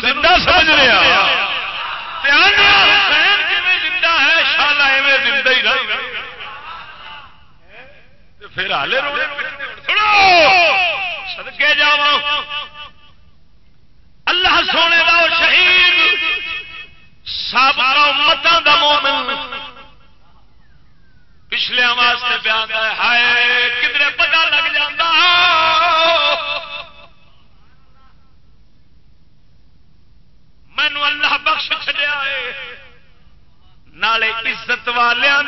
S2: زندہ سمجھ رہے ہاں۔ زندہ ہے شالا زندہ ہی رہے۔ پھر جا اللہ سونے کا شہید، سابقہ امتوں کا مومن۔ پچھلے واسطے بیان ہے، ہائے کدھر پتا لگ جاتا مینو اللہ بخش چڑیا ہے۔ نالے عزت والوں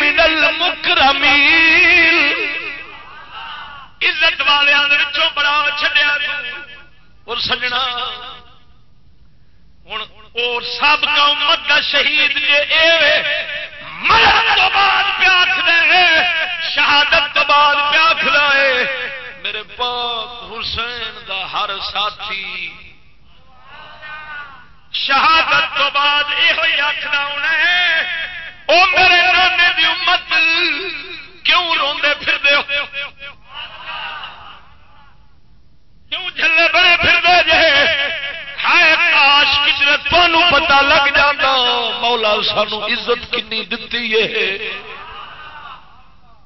S2: من المکرمین عزت والوں بڑا چڈیا اور سجنا۔ ہوں اور سب کا امت کا شہید مرن تو بعد پیاکھ شہادت تو بعد پیاکھ ہے میرے پاک حسین دا ہر ساتھی۔ شہادت تو بعد یہ آخنا انہیں او میرے نانے دی امت کیوں روندے پھر دے کیوں جلے بڑے پھر کاش کچھ پتا لگ جاتا، مولا سانو عزت کنی دتی ہے۔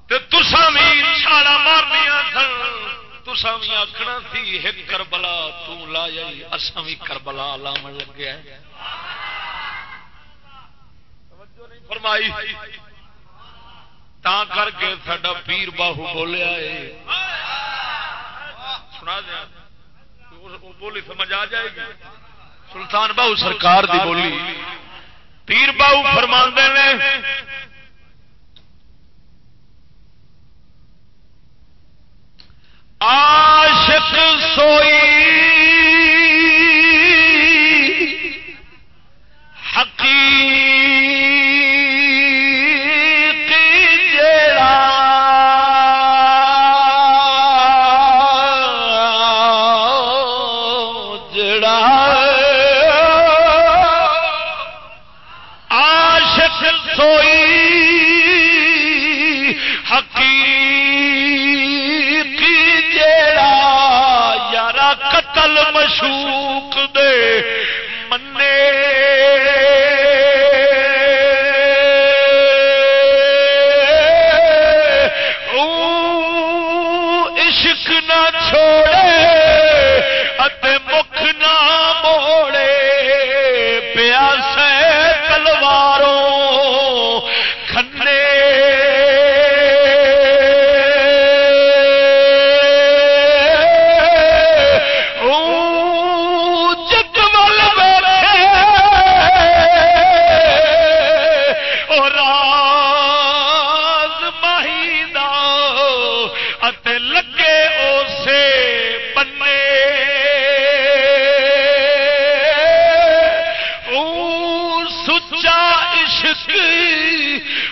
S2: تسا بھی چھالا مارنیا سن۔ تسا بھی آخنا تھی ایک کربلا تلا جائی اصا بھی کربلا لام لگیا فرمائی۔ تا کر کے سڈا پیر باہو بولیا ہے۔ سنا دیا۔ بولی سمجھ آ جائے گی۔ سلطان باہو سرکار دی بولی۔ پیر باہو فرما نے عاشق سوئی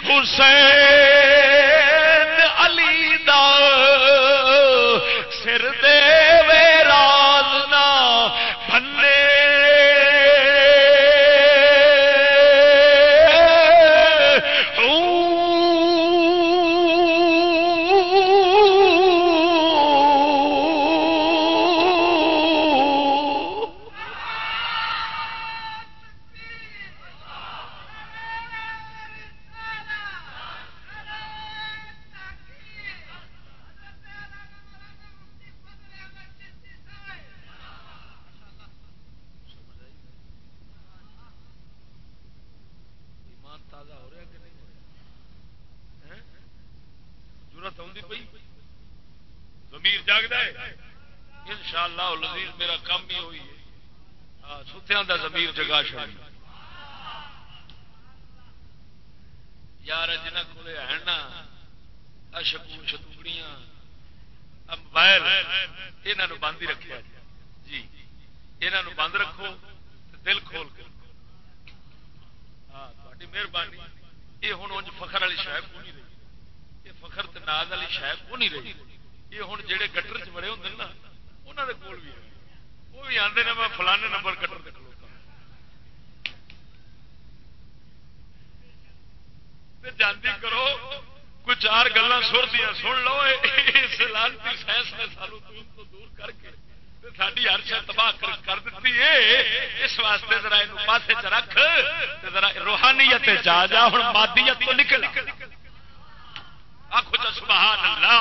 S2: حسین علی دا سر دے کتوں کا زمیر جگا چڑی یار جنہ کو ہے شکو شتوڑیاں موبائل یہاں بند ہی رکھا جی۔, جی، یہ بند رکھو دل کھول کے ہاں، مہربانی۔ یہ ہوں انج فخر والی شاید کو نہیں رہی۔ یہ فخر تناز والی شاید کو نہیں رہی۔ یہ ہوں جہے گٹر چ بڑے ہوں نا انہوں کے کول بھی ہے۔ وہ بھی آتے ہیں میں فلانے نمبر گٹر دیکھ جانتی کرو، کوئی چار گلا سر دیا سن لو اس لالتی سائنس نے سالو تو دور کر کے ساری ہر شا تباہ کر دیتی ہے اس واسطے ذرا یہ پاسے چ رکھ ذرا روحانیت جا جا ہوں مادیت تو نکل۔ آخو چا سبحان اللہ۔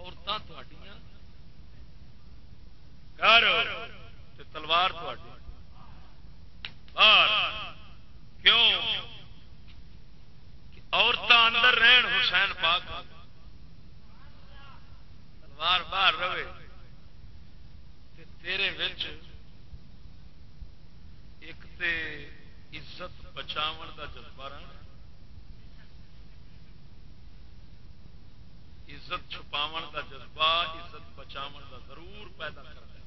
S2: عورتیں تلوار کیوں؟ عورتیں اندر رہن حسین پاک تلوار باہر رہے۔ تیرے وچ ایک تے عزت بچاو کا جذبہ رہنا عزت چھپاو کا جذبہ، عزت بچاو کا ضرور پیدا کرتا ہے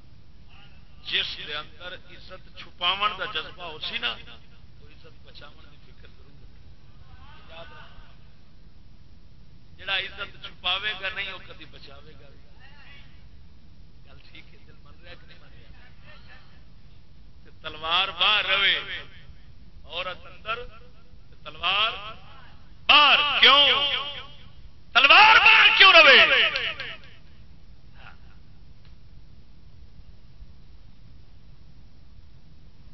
S2: جس کے اندر عزت چھپاو کا جذبہ ہو سی نا تو عزت بچاو کی فکر ضرور جڑا عزت چھپاوے گا نہیں، وہ کدی بچاوے گا۔ گل ٹھیک ہے، دل من رہا کہ نہیں من رہا؟ تلوار باہر رہے، عورت اندر تلوار باہر۔ کیوں؟ تلوار بار کیوں رہے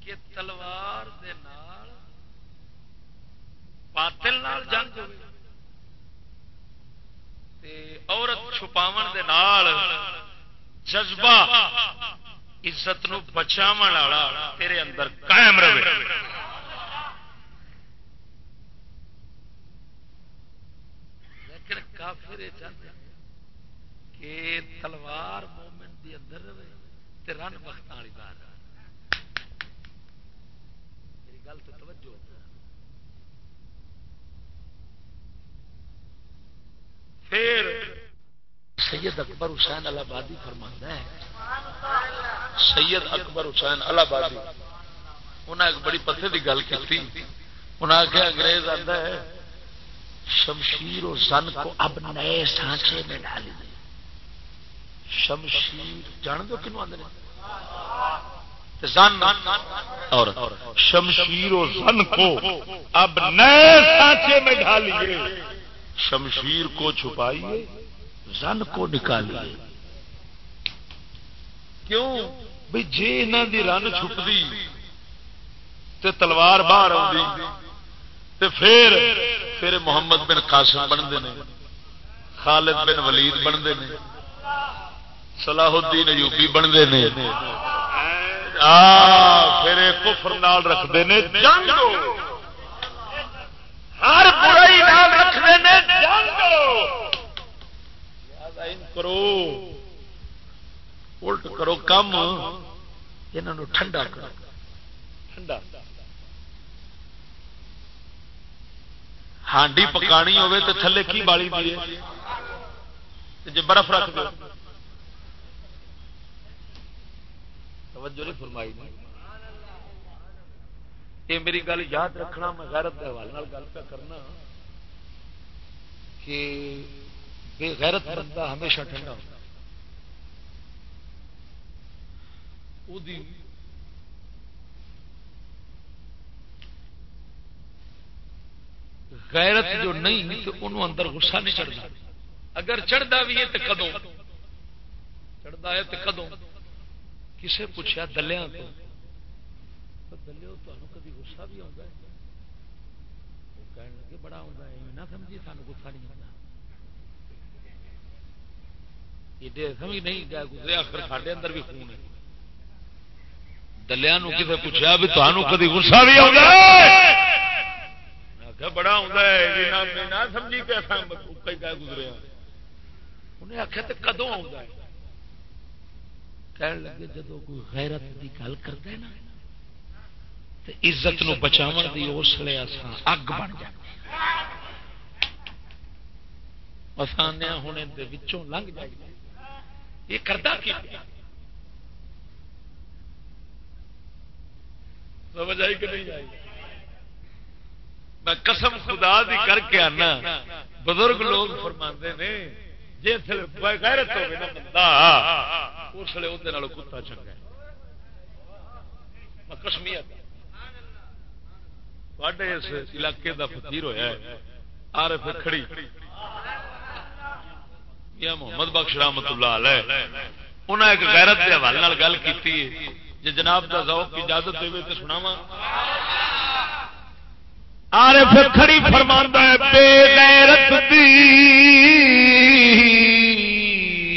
S2: کہ تلوار دے نال پاتل نال جنگ عورت چھپاو دے نال جذبہ عزت نو بچاو والا تیرے اندر قائم رہے۔ لیکن کافر یہ چاہتے ہیں کہ تلوار مومن دی اندر رہے تے رن بخت والی بات میری گل تو توجہ پھر سید اکبر حسین الہبادی فرمانا ہے۔ سید اکبر حسین الہبادی انہیں ایک بڑی پتے کی گل کی انہیں آخیا انگریز آتا ہے شمشیر و زن کو اب نئے سانچے میں ڈالی شمشیر جان دو کنو آدھے زن۔ اور شمشیر و زن کو اب نئے سانچے میں ڈالیے شمشیر کو چھپائیے زن کو نکالیے۔ کیوں؟ بھائی جی دی رن چھپ دی تے تلوار باہر آئی پھر پھر محمد بن قاسم بنتے ہیں، خالد بن ولید بنتے ہیں، صلاح الدین ایوبی بنتے ہیں۔ پھر کفر نال رکھتے ہیں ہر برائی نال رکھتے ہیں کرو۔ الٹ کرو کم یہ ٹھنڈا کرو۔ ٹھنڈا۔ ہانڈی پکانی ہوے تو تھلے کی بالی دی جی برف رکھ دو۔ توجہ نہیں فرمائی یہ میری گل یاد رکھنا میں غیرت کے حوالے گل پہ کرنا کہ بے غیرت بندہ ہمیشہ ٹھنڈا ہوتا غیرت جو نہیں تو انہوں اندر غصہ نہیں چڑھتا۔ اگر چڑھتا بھی ہے تو کدو چڑھتا ہے تو کدو کسے پوچھا دلیا تو؟ دلو کدی غصہ بھی آتا ہے۔ کہنے لگے بڑا آتا ہے نہ سمجھی سانو نہیں آتا سمجھ نہیں گیا گزرے آخر سارے اندر بھی خون ہے۔ دلیا کسی پوچھا بھی تمہوں کدی گسا بھی آتا بڑا آتا ہے نہ سمجھی کہ گزرے انہیں آخیا تو کدو آ لگے جدو کوئی غیرت کی گل کرتے نا تو عزت نو بچاو کی اس لیے اسان اگ بن جائے ہاں۔ آسانیا ہونے دے وچوں لنگ جائے یہ کرتا کی سمجھ آئی کہ نہیں آئی؟ میں قسم خدا دی کر کے آنا۔ بزرگ لوگ فرما نے جی غیرت ہوگی نا بندہ، اس لیے وہ کتا چنگا کشمیر اس علاقے دا فقیر ہویا ہے آر کھڑی۔ یا محمد بخش رحمت اللہ علیہ انہیں ایک غیرت کے حوالے گل کی جی جناب کا ذوق اجازت دے تو سناوا عارف کھڑی فرماندا ہے بے غیرت دی۔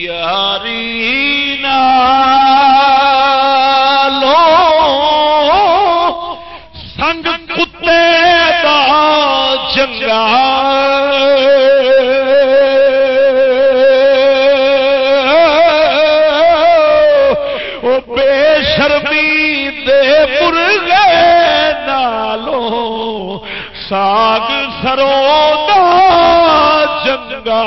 S2: یاری نالو۔ سنگ کتے دا چنگا ساگ سرو جنگا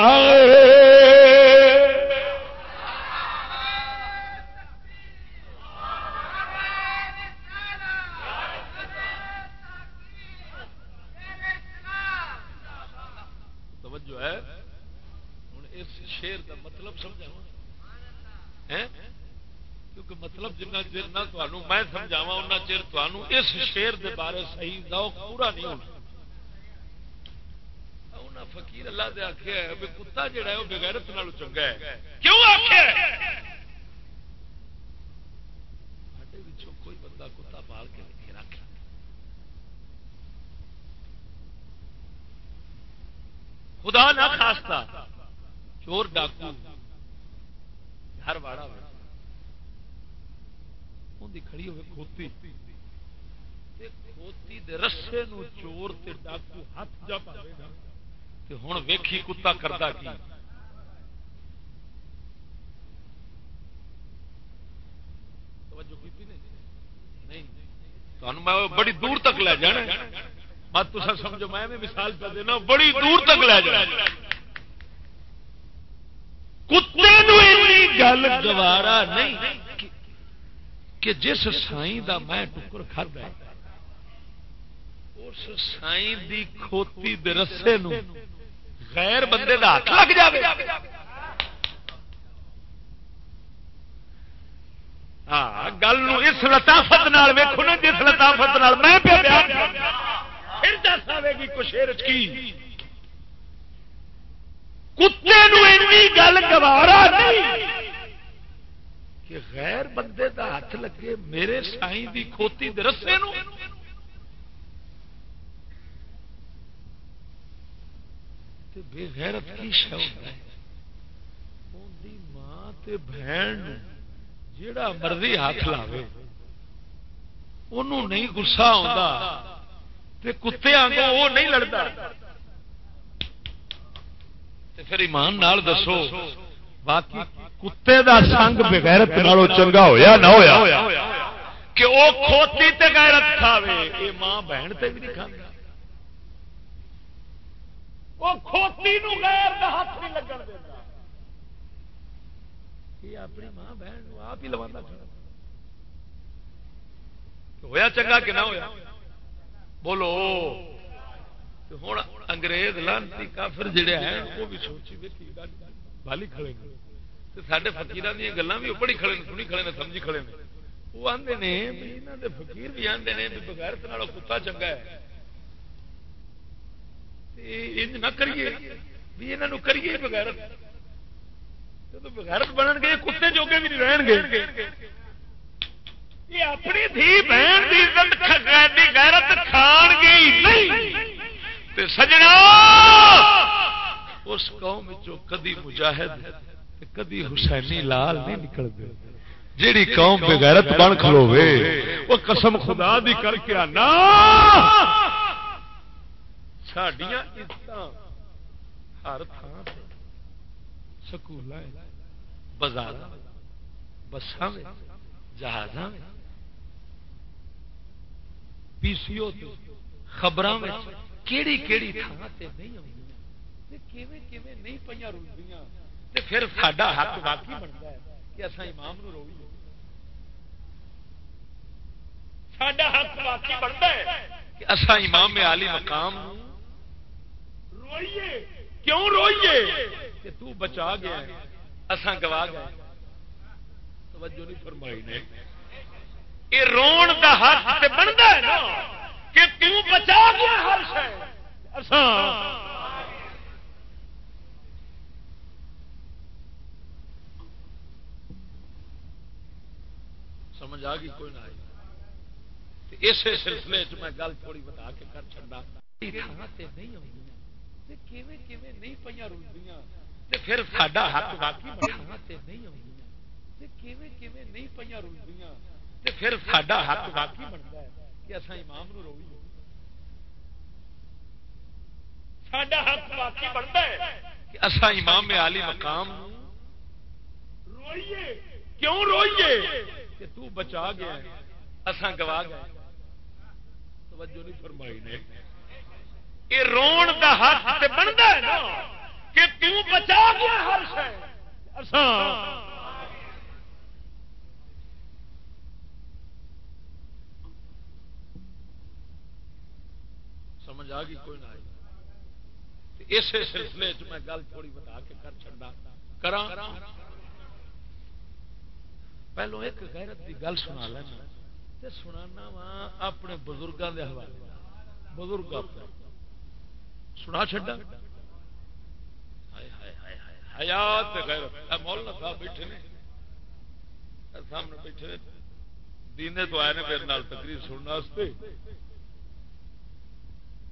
S2: توجہ ہے۔ ہوں اس شیر کا مطلب سمجھا کیونکہ مطلب جنہ چر نہ میں سمجھاوا ان چر تمہوں اس شیر دے بارے صحیح ذوق پورا نہیں ہونا۔ فقیر اللہ دے آخیا ہے بھی کتا جڑا ہے وہ بغیرت نال چنگا ہے۔ کیوں آخیا کوئی بندہ کتا پال کے لکھے رکھ خدا نہ خاصتا چور ڈاکو۔ ہر واڑا کھڑی ہوئے کھوتی۔ کھوتی دے رسے نو چور تے ڈاکو ہاتھ جا پاوے گا۔ ہوں ویکھی کتا کرتا کی؟ میں بڑی دور تک لے جانا بات تو سمجھو، میں مثال پہ دینا بڑی دور تک لے جانا کتے گل گوارا نہیں کہ جس سائی دا میں ٹکر کھدا اس سائی دی کھوتی دے رسے نو غیر بندے دا ہاتھ لگ جائے ہاں گل اس لطافت ویکو نا، جس لطافت میں پھر دس آئے گی کشیر کی۔ کتے گل گوارا کہ غیر بندے دا ہاتھ لگے میرے سائی دی کھوتی درسے نو۔ بے غیرت کی شا ماں تے بہن جیڑا مرضی ہاتھ لاوے انہوں نہیں گسا کتے آگے وہ نہیں لڑتا پھر ایمان نال دسو، باقی کتے دا سنگ بغیرت نالوں چنگا ہویا نہ ہویا؟ کہ وہ کھوتی تے غیرت کھاوے یہ ماں بہن تے بھی نہیں کھانے وہ کھوتی نو غیر دا ہاتھ نہیں لگن دیتا۔ یہ اپنی ماں بہن آپ ہی لوا ہویا چنگا کہ نہ ہویا؟ بولو ہوں انگریز لانتی کافر جڑے ہیں، وہ بھی سوچی بالی کھڑے سارے فکیر دیا گلان بھی بڑی کھڑے سنی کھڑے نے سمجھی کھڑے نے وہ آتے نے فکیر بھی آتے ہیں بغیر کتا چنگا ہے۔ نہ کریے، بھی یہاں کریے بغیرت۔ بغیرت بنن گے، کتے جوگے بھی نہیں رہن گے۔ یہ اپنی دھی بہن کی عزت غیرت کھان گئی سجنا، اس قوم کدی مجاہد کدی حسینی لال نہیں نکلتے جیڑی قوم بغیرت بن کھلوے وہ قسم خدا دی کر کے آنا۔ سڈیا ہر تھان سکول بازار بسان جہاز پی سی او خبر کیڑی کیڑی تھان سے نہیں نہیں پہ رلدیاں پھر ساڈا حق واقعی بنتا ہے کہ اصا امام نو روئیے ساڈا حق واقعی بنتا ہے کہ اصا امام عالی مقام روئیے۔ کیوں روئیے؟ کہ تو بچا گیا اصا گوا گئے۔ توجہ نہیں فرمائی نے۔ یہ رون دا حق بنتا ہے نا کہ تو بچا گیا ہر شہ سمجھ آ گئی کوئی نہ آئی۔ اسی سلسلے میں گل تھوڑی بتا کے کر چڑا نہیں پہ پھر ساڈا حق باقی نہیں پہ پھر ساڈا حق باقی بنتا ہے کہ اصا امام نو روئیے ساڈا حق باقی بنتا ہے کہ اصا امام عالی مقام روئیے کیوں روئیے کہ تو بچا گیا اساں گوا گئے توجہ نہیں فرمائی نے یہ رون دا حق تے بندا ہے نا کہ تو بچا گیا ہر شے۔ اساں سمجھ آ گئی کوئی نہ آئی۔ اسی سلسلے چ میں گل تھوڑی بتا کے کر چڑا کرا پہلو ایک غیرت کی گل سنا لینا۔ سنا وا اپنے بزرگوں کے حوالے۔ بزرگ اپنے سنا چڈا مولانا صاحب بیٹھے نے۔ سامنے بیٹھے دینے تو آئے میرے نال تقریر سننے واسطے۔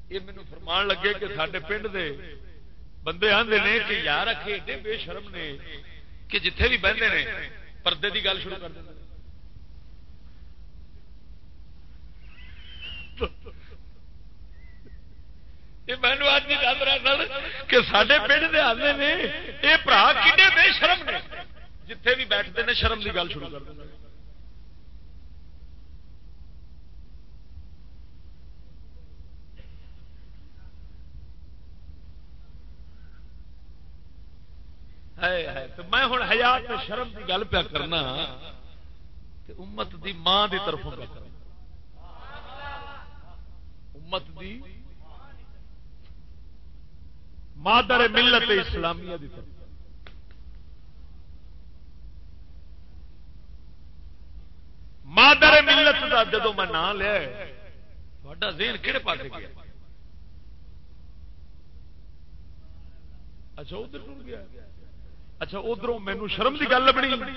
S2: یہ مینو فرمان لگے کہ سارے پنڈ دے بندے آتے ہیں کہ یار رکھے ایڈے بے شرم نے کہ جتھے بھی بہتے ہیں پردے کی گل شروع کر دیں مینو آج بھی دس رہا کہ سارے پنڈ دے آتے نے یہ برا کھے بے شرم نے؟ جتھے بھی بیٹھتے ہیں شرم کی گل شروع کر دیں میں ہوں حیات شرم کی گل پیا کرنا امت دی ماں دی طرف امت دی مادر ملت اسلامیہ دی طرف۔ مادر ملت کا جدو میں نام لیا ذہن کہڑے پاس گیا؟ اچھا ادھر گیا۔ اچھا ادھر مینو شرم کی گل لبنی۔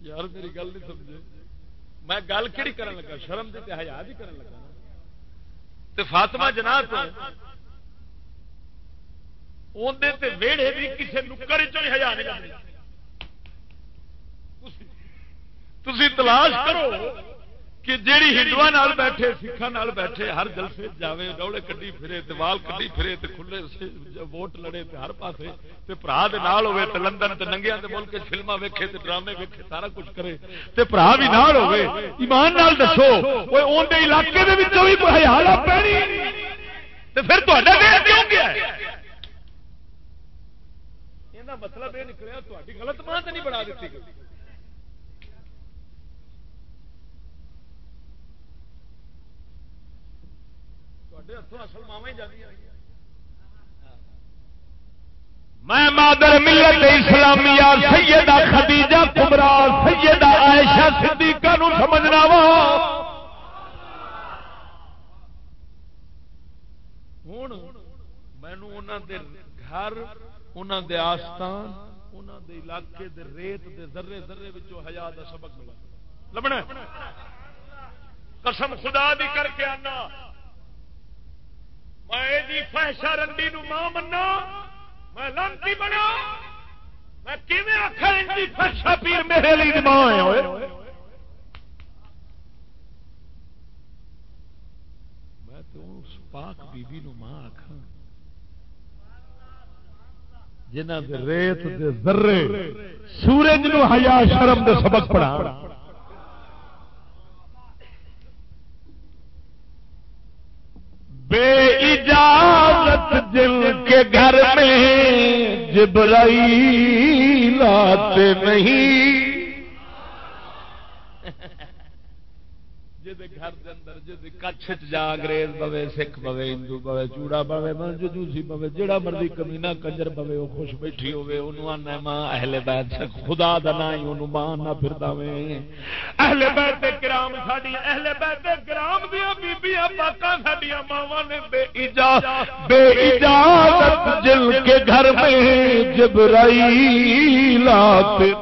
S2: یار، میری گل نہیں سمجھے۔ میں گل کہڑی کر لگا؟ شرم کی ہزار ہی کر لگا؟ فاطمہ جناب ویڑے بھی کسی نکر تھی تلاش کرو۔ کہ جیڑی ہندو بیٹھے سکھان بیٹھے، ہر جلسے جاوے ڈوڑے کڈی پھرے وال کڈی پھرے کھلے ووٹ لڑے ہر پاس برا ہوے لندن ننگیا ملک فلما ویکھے ڈرامے ویکھے سارا کچھ کرے تے برا بھی نال ہوے ایمان نال دسو اندر علاقے بھی کوئی حالت پی پھر کیوں گیا مطلب یہ نکلیا تاری غلط ماں تو نہیں بنا دیتی۔ گئی میں مادر ملت اسلامیہ، سیدہ خدیجہ کبرا، سیدہ عائشہ صدیقہ نو سمجھنا وا۔ ہوں مینو دے گھر انہوں دے آستان انہوں دے علاقے دے ریت دے ذرے ذرے ہزار کا سبق ملا۔ لبنا قسم خدا دی کر کے آنا۔
S3: میں جی فیشا رنڈی نو ماں منا میں لانتی بنا میں کیویں آخا فیشا پیر میرے لیے ماں ہوئے میں تو اس پاک بی نو ماں آخا جنہ ریت دے ذرے سورج نو حیا شرم دے سبق پڑھا بے اجازت جن کے گھر میں جبرائیل آتے نہیں۔ جی گھر اندر جی کچھ جا انگریز پوے سکھ پوے ہندو پوے چوڑا پوے جوسی پوے جہاں مرضی کمینا کنجر پوے وہ خوش بیٹھی ہوے انہوں آنا ماں اہل بیت خدا دا نا ہی انہوں ماں نہ پھردا وے۔ اہل بیت کرام، ساڈی اہل بیت کرام دی بیبییاں پاکاں، ساڈیاں ماواں نے بے اجازت بے اجازت جل کے گھر میں جبرائیل آتے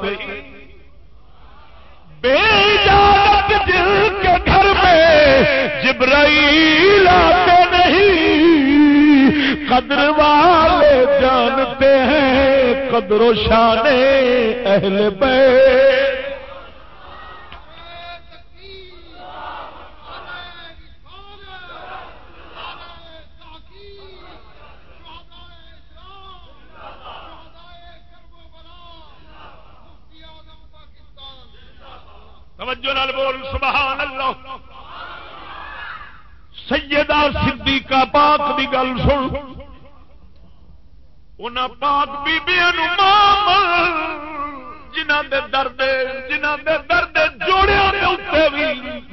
S3: بے اجازت کے گھر میں جبرائیل آتے نہیں۔ قدر والے جانتے ہیں قدر و شان اہل بیت۔ توجہ نال بول، سبحان اللہ۔ سیدہ صدیقہ پاک دی گل سن۔ ان پاک بیبیاں جنہ دے درد جنہ دے درد جوڑیا اتنے بھی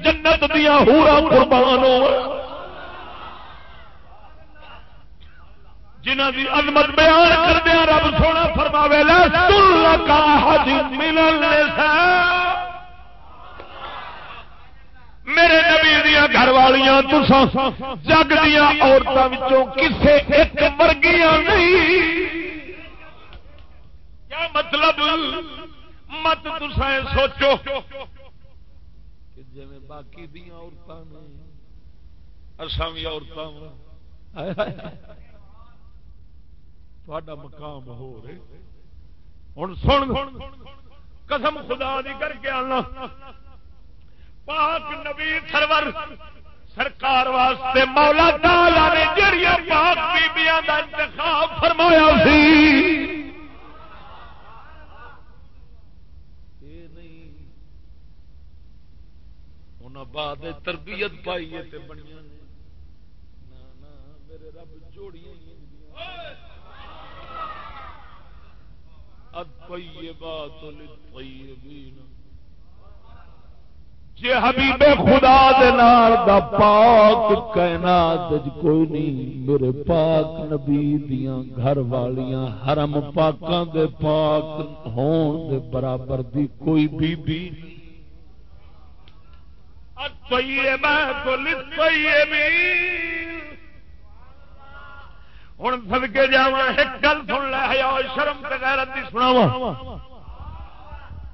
S3: جنت دیا ہورا قربان ہو۔ جنہ دی عظمت بیان کردیا رب سونا فرماوے لا سن کا حج ملن سے میرے نبی دیا گھر والیاں جگ دیا عورتوں کسے ایک ورگیاں نہیں۔ کیا مطلب؟ مت تسا سوچو۔ جی باقی دیا عورتوں نے اصا بھی عورتوں مقام ہو رہے ہوں سن، قسم خدا دی کر کے آنا۔ پاک نبی سرور سرکار واسطے مولا تالا نے جڑیاں پاک بیبیاں دا انتخاب فرمایا سی۔ بعد تربیت پائی ہے بنیا میرے رب جوڑیاں اد پی بات جی حبیب خدا دے نال دا پاک کائنات کوئی نہیں، میرے پاک نبی دیاں گھر والیاں، حرم پاکاں دے پاک ہون دے برابر دی کوئی بی بی ہوں سدکے جا ایک گل سن لے لیا شرم غیرت سناوا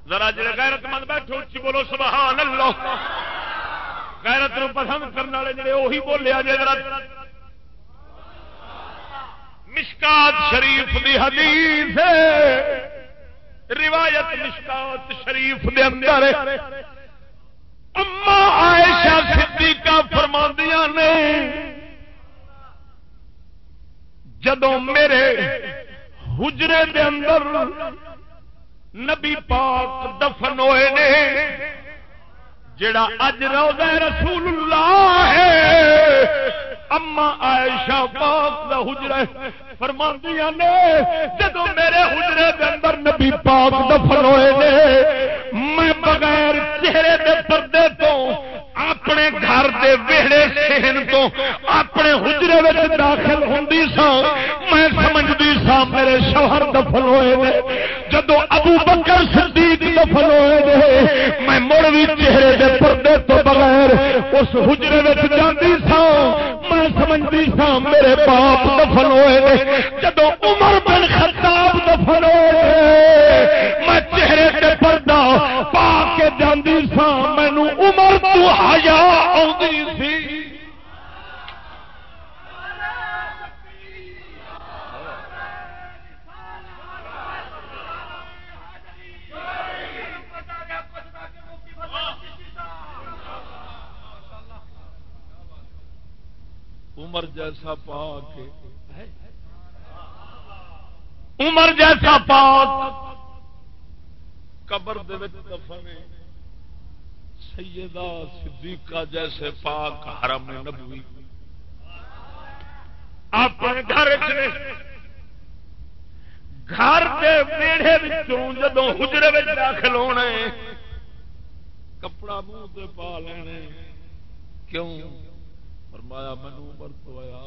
S3: ذرا جی غیرت مند بیٹھو اچھی بولو، سبحان اللہ۔ غیرت نو پسند کرنے والے جڑے وہی بولیا جی ذرا مشکات شریف دی حدیث روایت مشکات شریف دے اندر اما عائشہ صدیقہ فرماندیاں نے، جدوں میرے حجرے دے اندر نبی پاک دفن ہوئے نے، جڑا اج روزہ رسول اللہ ہے۔ اما عائشہ پاک دا حجرہ فرماندیاں نے جدو میرے حجرے دے اندر نبی پاک دفن ہوئے نے، میں بغیر چہرے دے پردے تو، اپنے گھر دے ویڑے سہن تو، اپنے حجرے میرے باپ دفن ہوئے نے جدو عمر بن خطاب دفن ہوئے میں چہرے سے پردہ پا کے جاندی سا مینو عمر تو حیا آتی سی
S2: عمر جیسا پاک عمر جیسا پاک قبر دفن سیدہ صدیقہ جیسے پاک حرم نبوی۔ اپنے گھر گھر کے پیڑے جدو حجرے داخل ہونے کپڑا منہ سے پا لینے کیوں؟ فرمایا مینو عمر تو آیا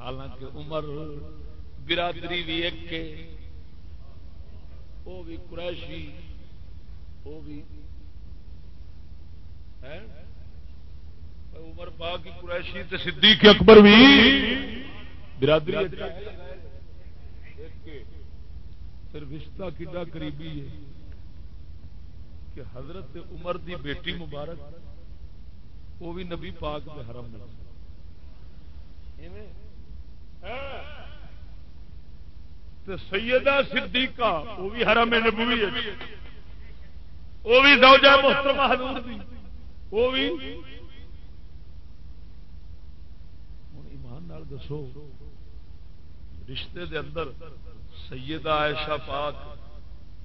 S2: حالانکہ عمر برادری بھی ایک کے وہ بھی قریشی، وہ بھی عمر پاک قریشی تے صدیق اکبر بھی برادری پھر رشتہ کڈا قریبی ہے کہ حضرت عمر دی بیٹی مبارک، وہ بھی نبی پاک دے حرم میں ہاں۔ تے سیدہ صدیقہ، وہ بھی حرم نبوی ہے۔ وہ بھی زوجہ محترمہ حضور دی۔ وہ بھی ایمان نال دسو، رشتے دے اندر سیدہ عائشہ پاک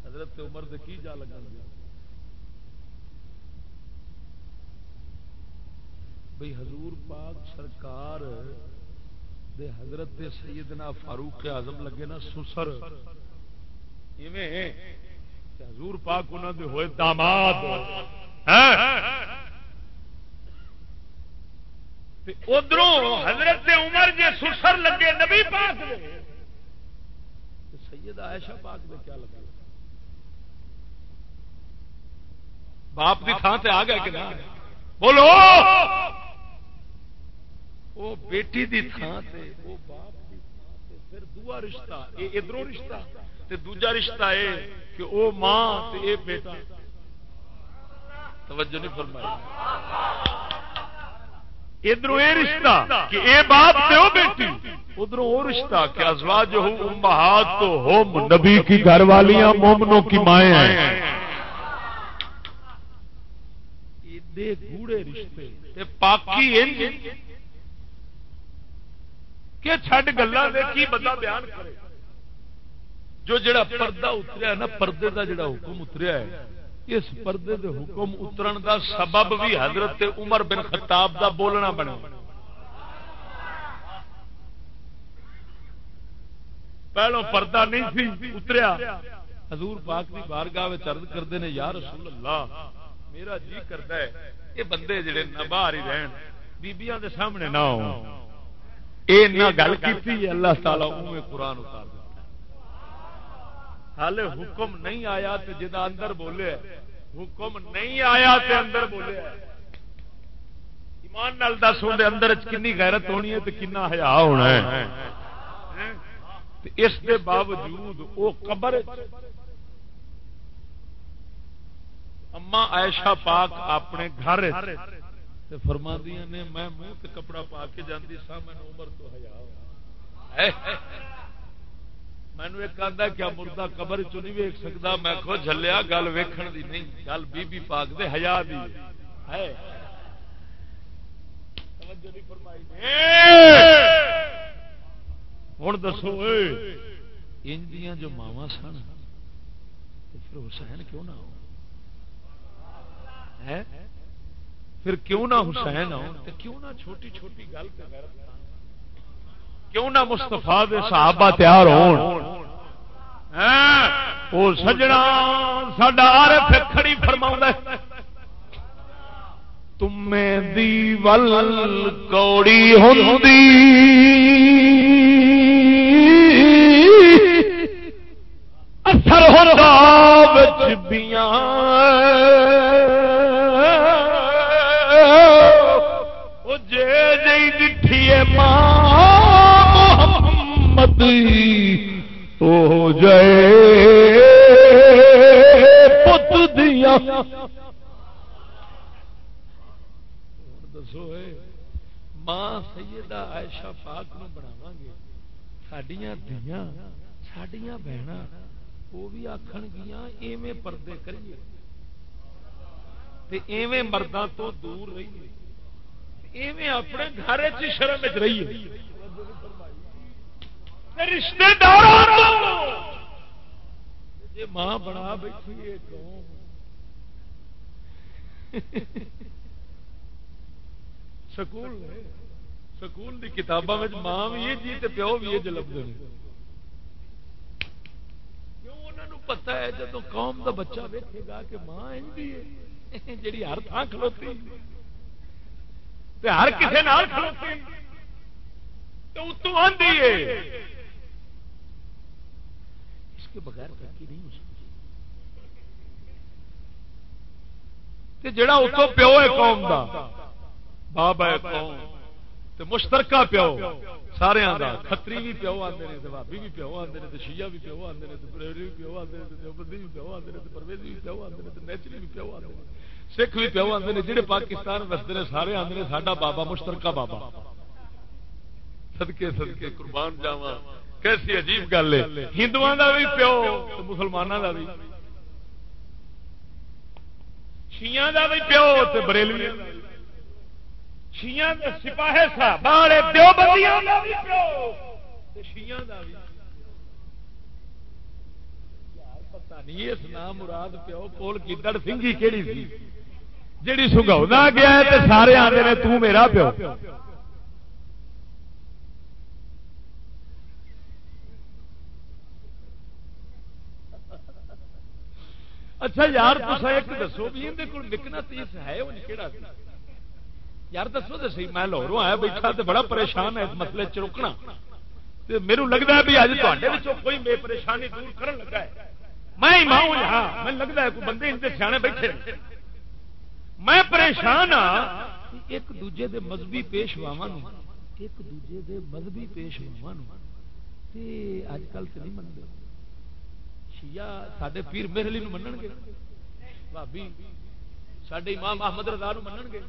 S2: حضرت عمر دے کی جا لگا بھئی حضور پاک سرکار دے حضرت دے سیدنا فاروق اعظم لگے نا سسر۔ حضور پاک انہوں دے ہوئے داماد۔ ہاں؟ ادھر حضرت عمر جے سسر لگے نبی پاک دے۔ سید عائشہ پاک دے کیا لگے؟ باپ کی تھان سے آ گیا کہ نہ بولو! وہ بیٹی دی تھان سے وہ باپ دی تھان سے پھر دعا رشتہ، یہ ادھر رشتہ تے دوجا رشتہ ہے کہ وہ ماں تے اے بیٹا۔ توجہ نہیں فرمائی۔ ادھر یہ رشتہ کہ اے باپ تے وہ بیٹی۔ ادھر وہ رشتہ کہ ازواج ہو امہات تو ہم نبی کی گھر والیاں مومنوں کی مائیں ہیں۔ دے گوڑے رشتے پاکی کہ چھڈ گلا کی بندہ بیان کرے۔ جو جڑا پردہ اتریا نا، پردے دا جڑا حکم اتریا ہے۔ اس پردے دے حکم اترن دا سبب بھی حضرت عمر بن خطاب دا بولنا بنا پہلو پردہ نہیں سی اتریا۔ حضور پاک کی بارگاہ چرد کرتے ہیں یا رسول اللہ، میرا جی کرتا ہے، یہ بندے جڑے باہر ہی رہن بیبیاں دے سامنے نہ ہو گل کی اللہ تعالی قرآن اتار دیتا ہال حکم نہیں آیا تو جا اندر بولے حکم نہیں آیا تو اندر بولے ایمان نال دس ہوں اندر کنی غیرت ہونی ہے تو کنا ہیا ہونا ہے۔ اس کے باوجود وہ قبر اما عائشہ پاک اپنے گھر فرما دیا نے، میں منہ کپڑا پا کے جاندی سا میں عمر تو ہیا مینو ایک آدھا کیا مردہ قبر چ نہیں ویک سکتا میں خود جلیا گل ویکھن دی نہیں۔ گل بی بی پاک دے ہیا دی۔ ہے۔ ہوں دسو ان جو ماوا سن پھر حسین کیوں نہ ہو پھر کیوں نہ حسین ہو کیوں نہ چھوٹی چھوٹی گل کر کیوں نہ مستفا صحابہ تیار ہو ہاں، سجنا ساڈا آر کھڑی فرما تمیں دی ول کوڑی ہوں اثر ہوتا بیاں۔ محمد ہو جائے پت دیا۔ دسو ماں سیدہ عائشہ پاک نو بناو گے۔ سڈیا دیا سڈیا بہن وہ بھی آخن گیا ایویں پردے کریے۔ ایویں مردوں تو دور رہیے۔ ایویں اپنے گھر شرم رہیے۔ رشتے دار جی ماں بنا بیٹھی ہے سکول سکول کی کتابوں میں ماں بھی یہ جی پیو بھی یہ جلب پتا ہے جب قوم کا بچہ ویکے گا کہ ماں جی ہر تھان کھلوتی۔ ہر کسی کھلوتی۔ اتوں آدھی ہے۔ کے بغیر ترقی نہیں ہو سکتی۔ جڑا اتو پیو ہے قوم دا باب ہے قوم، تے مشترکہ پیو، سارے کتری بھی پیو آتے ہیں بابی بھی پیو آتے ہیں شیعہ بھی پیو آتے ہیں بریری بھی پیو آتے ہیں دیوبندی بھی پیو آتے ہیں پرویزی بھی پیو آتے ہیں نیچری بھی پیو آتے ہیں سکھ بھی پیو آتے ہیں جہے پاکستان وستے ہیں سارے آتے ہیں ساڈا بابا مشترکہ بابا۔ سدکے سدکے قربان جاوا کیسی عجیب گل ہے۔ ہندو کا بھی پیو مسلمانوں کا بھی۔ شیعہ کا بھی پیو بریلوی شیعہ سپاہے سا بارے پیو بندیاں شیعہ کا بھی۔ پتا نہیں اس نام مراد پیو کول گدڑ سنگھی کہڑی سی؟ جیڑی سگا گیا سارے آتے نے تو میرا پیو۔ اچھا یار ایک دسو، بھی اندر کو نکنا تیس ہے کہڑا یار دسو تو سی میں لاہوروں آیا بیٹھا تو بڑا پریشان ہے اس مسئلے چرکنا میرے لگتا ہے بھی اج تے کوئی میں پریشانی دور کرن لگا ہے۔ میں ماں ہاں میں لگتا ہے کوئی بندے اندر سیانے بیٹھے میں پریشان ہاں ایک دوجے دے مذہبی پیشواواں ایک دوجے دے مذہبی پیشواواں اج کل تو نہیں منگے سڈے پیر میرے لیے من گے بھابی سڈے امام محمد رضا من گے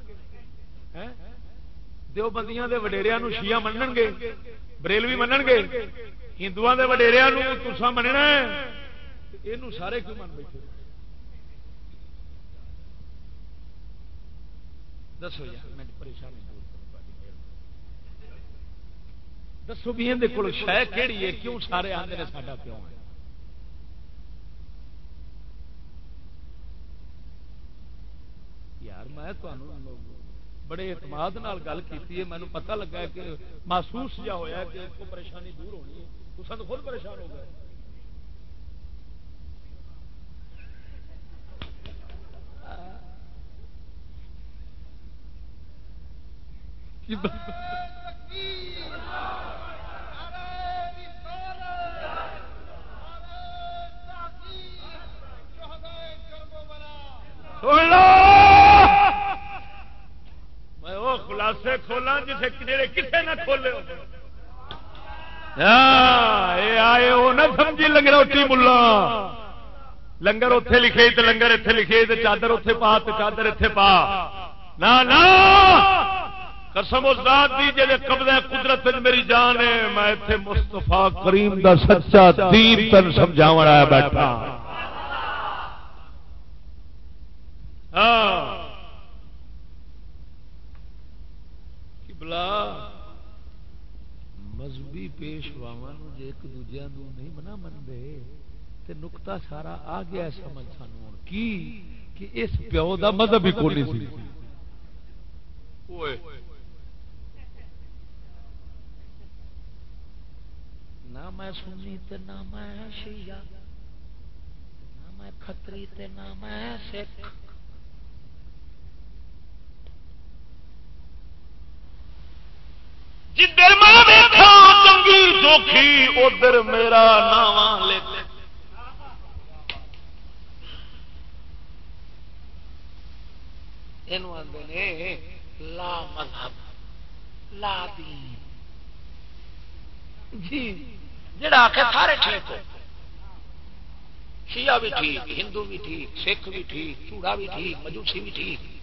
S2: دو بندیاں وڈیریا شیا من گے بریلوی من گے ہندو وڈیریا تسا مننا یہ سارے کیوں من بیٹھے دسو یار پریشانی دسو بھی اندر کول شہ کہڑی ہے کیوں سارے آدھے ساڈا کیوں ہے یار، میں بڑے اعتماد گل کی مینو پتا لگا کہ محسوس جا ہوا کہ پریشانی دور ہونی ہے۔ تو خود پریشان ہو گئے۔ سن لو! خلاصے کھولا جسے جڑے کسے نہ کھولے آئے وہ نہ سمجھی لنگر روٹی ملا۔ لنگر اتے لکھے تو لنگر اتے لکھے تو چادر اتے پا تو چادر اتے پا۔ نہ قسم اس ذات دی جے قبضہ قدرت میری جان ہے، میں اتنے مستفا کریم دا سچا دین تن سمجھاو آیا بیٹھا۔ ہاں بلا مذہبی پیشواوا جی ایک دوجے نہیں منا منگے تو نکتا سارا آ گیا سمجھ سانو کی؟ کہ اس پیو دا مذہب ہی کونی سی؟ نہ میں سنی تے نہ میں شیعہ نہ میں کھتری تے نہ میں سکھ۔ جدھر میں دیکھا چنگی چوکھی ادھر میرا نام لکھ لا مذہب، لا دین۔ جی جڑا آ کے سارے ٹھیک ہو۔ شیعہ بھی ٹھیک، ہندو بھی ٹھیک، سکھ بھی ٹھیک، چوڑا بھی ٹھیک، مجوسی بھی ٹھیک۔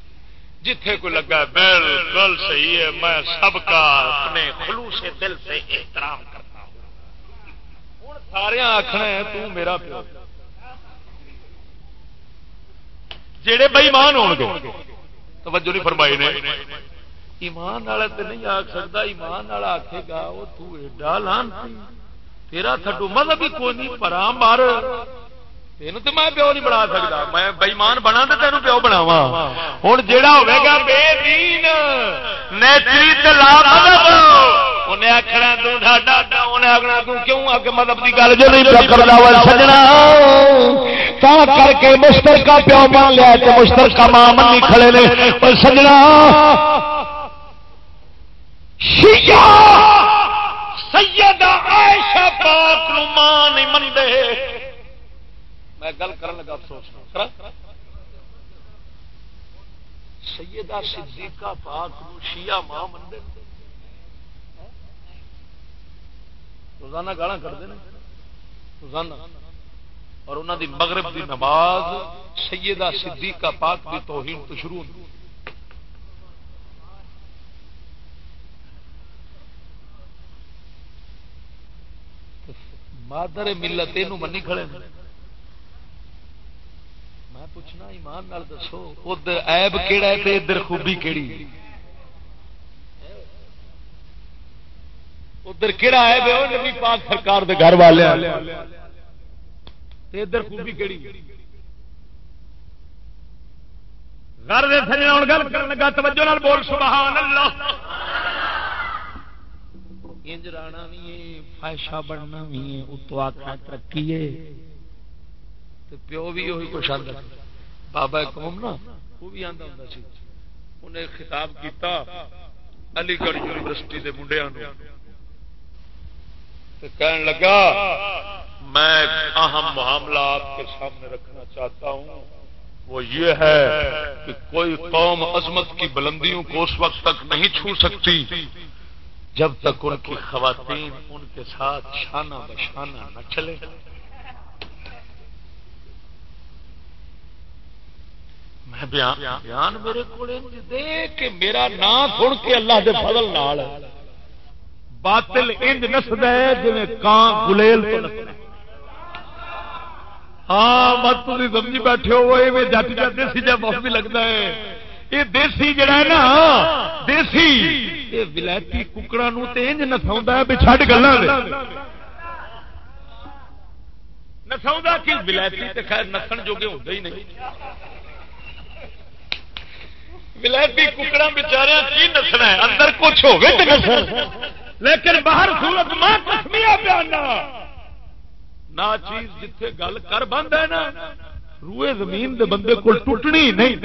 S2: جتھے کو لگا بالکل صحیح ہے، میں سب کا اپنے خلوص دل سے احترام کرتا ہوں۔ ہوں سارے آخنا ہے، تو میرا پیو۔ جڑے بئیمان ہو گے۔ توجہ نہیں فرمائی نے۔ ایمان والے تو نہیں آخ سکتا ایمان والا آخے گا وہ تیڈا لان تیرا تھڈو مطلب بھی کوئی نہیں پرا مر تین تو میں پیو نہیں بنا سکتا میں بئیمان بنا تو تینوں پیو بناوا ہوں جا ہوا بے دین نیچری انہیں آخنا انہیں آخنا کیوں مطلب کی گل جو نہیں سجنا کر کے مشترکہ پیو مان لیا مشترکہ ماں منی کھڑے نے سجنا سیدہ عائشہ پاک نو ماں نہیں منتے میں گل کرن لگا افسوس سیدہ صدیقہ پاک نو شیعہ ماں منتے روزانہ گالا کرتے ہیں روزانہ۔ اور انہوں دی مغرب دی نماز سیدہ صدیقہ پاک دی توہین تو شروع ہوتی مادر ملت یہ منی کھڑے میں پوچھنا، ایمان نال دسو ادھر ایب کہڑا ہے ادھر خوبی کہڑی ادھر کہڑا ہے؟ نبی پاک سرکار دے گھر والے ادھر خوبی کہڑی گھر دے سجنا ہوں گل کر لگا، توجہ نال بول، سبحان اللہ۔ انج رانا بھی ہے فائشہ بننا بھی ہے، اتو آخر ترقی ہے۔ پیو بھی وہی کچھ آتا بابا قوم نا؟ وہ بھی آتا ہوں سی۔ انہیں خطاب کیتا، علی گڑھ یونیورسٹی کے منڈیا کہنے لگا، میں اہم معاملہ آپ کے سامنے رکھنا چاہتا ہوں۔ وہ یہ ہے کہ کوئی قوم عظمت کی بلندیوں کو اس وقت تک نہیں چھو سکتی، جب تک ان کی خواتین ان کے ساتھ شانہ بشانہ نہ چلے میں بیان میرے کو دے کہ میرا نام سن کے اللہ دے فضل نال باطل انج نسد ہے جی کان گلیل ہاں مت تھی سمجھی بیٹھے ہو جٹ جٹ دیسی جا بہت بھی لگتا ہے۔ یہ دیسی جڑا ہے نا، دیسی یہ ولائتی ککڑا انج نسا ہے، بھی چھ گلا نسا کہ ولائتی خیر نسن جوگے ہوتے ہی نہیں۔ ولائتی ککڑا بچارے کی نسنا ہے؟ اندر کچھ ہوگی تو نسل لیکن باہر سورت میں کسمیا پیانا۔ نہ چیز جتھے گل کر بند ہے نا روئے زمین دے بندے کو ٹوٹنی نہیں۔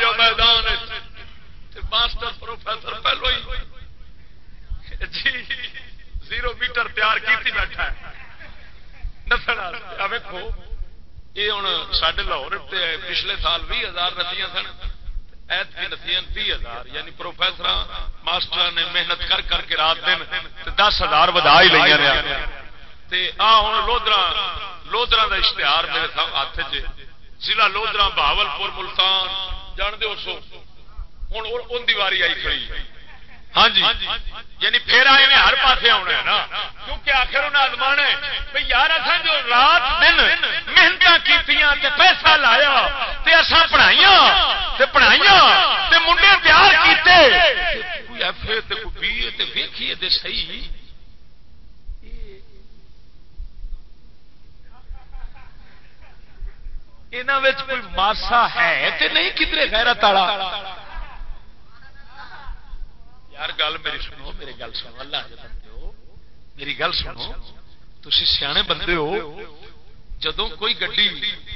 S2: جو میدان ماسٹر پروفیسر پہلو ہی۔ جی زیرو میٹر تیار کی بیٹھا ہے۔ نسل ویکو یہ ہوں سڈے لاہور پچھلے سال بھی ہزار رسیاں سن تی ہزار یعنی پروفیسر ماسٹر نے محنت کر کر کے رات دن دس ہزار ودا ہی لیا ہوں لودرا لودرا کا اشتہار میرے سب ہاتھ ضلع لودرا بہاول پور ملتان جان دو سو ہوں ان کی واری آئی کھڑی ہاں جی۔ یعنی پھر آئے نے ہر پاس آنا ہے نا۔ کیونکہ آخر انہیں آزمان ہے۔ بھائی یار اصل جو رات دن محنت کی پیسہ لایا اصا پڑھائیاں پڑھائیاں منڈے تیار کیتے۔ کوئی ایف اے کوئی بی اے ویکھیے صحیح۔ یہاں کوئی ماسا ہے نہیں کدھر غیرت والا؟ یار گل میری سنو، میری گل سنو، اللہ بندے ہو میری گل سنو تھی سیانے بندے ہو جدو کوئی گڈی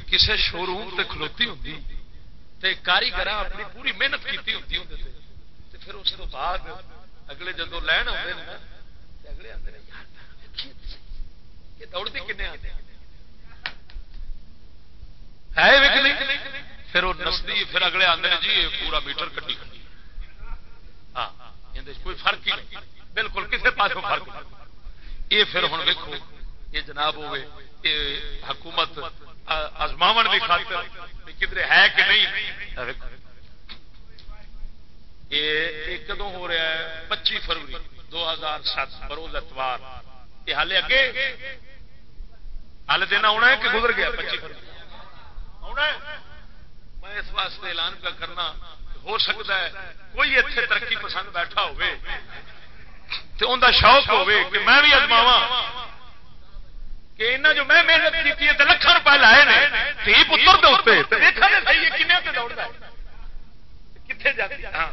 S2: کسی شو روم سے کھلوتی ہوں کاریگر اپنی پوری محنت کی ہوتی ہوں پھر اس بعد اگلے جدو لین آتے ہیں اگلے آتے یہ دوڑتے کن ہے پھر وہ نسدی پھر اگلے آتے ہیں جی پورا میٹر کٹی کٹی ہاں۔ کوئی فرق ہی نہیں۔ بالکل کسی پاس فرق یہ پھر ہوں دیکھو یہ جناب ہوئے، یہ حکومت ازماو کی خاطر کدھر ہے کہ نہیں۔ یہ کدو ہو رہا ہے؟ پچی فروری دو ہزار سات، بروز اتوار۔ یہ ہالے اگے؟ ہال دن آنا ہے کہ گزر گیا؟ پچی فروری۔ میں اس واسطے اعلان پہ کرنا ہو سکتا ہے کوئی اتنے ترقی پسند بیٹھا ان کا شوق ہوئے کہ میں بھی ازماوا کہ جو میں محنت کی لکھان روپئے لائے نے تھی پتر دیکھا جاتی ہاں۔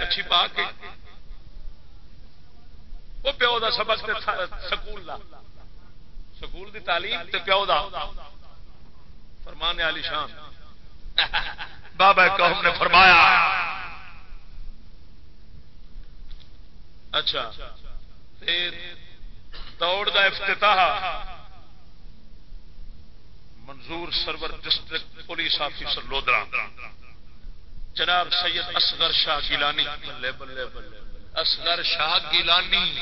S2: کچھی پا کے وہ پیو دا سبق سکول دا۔ سکول دی تعلیم تے پیو دا۔ فرمانے علی شان۔ بابا قوم نے فرمایا۔ اچھا دوڑ دا افتتاح۔ Manzoor Sarwar district police officer Lodra. جناب سید اصغر شاہ گیلانی۔ بلے بلے بلے اصغر شاہ گیلانی۔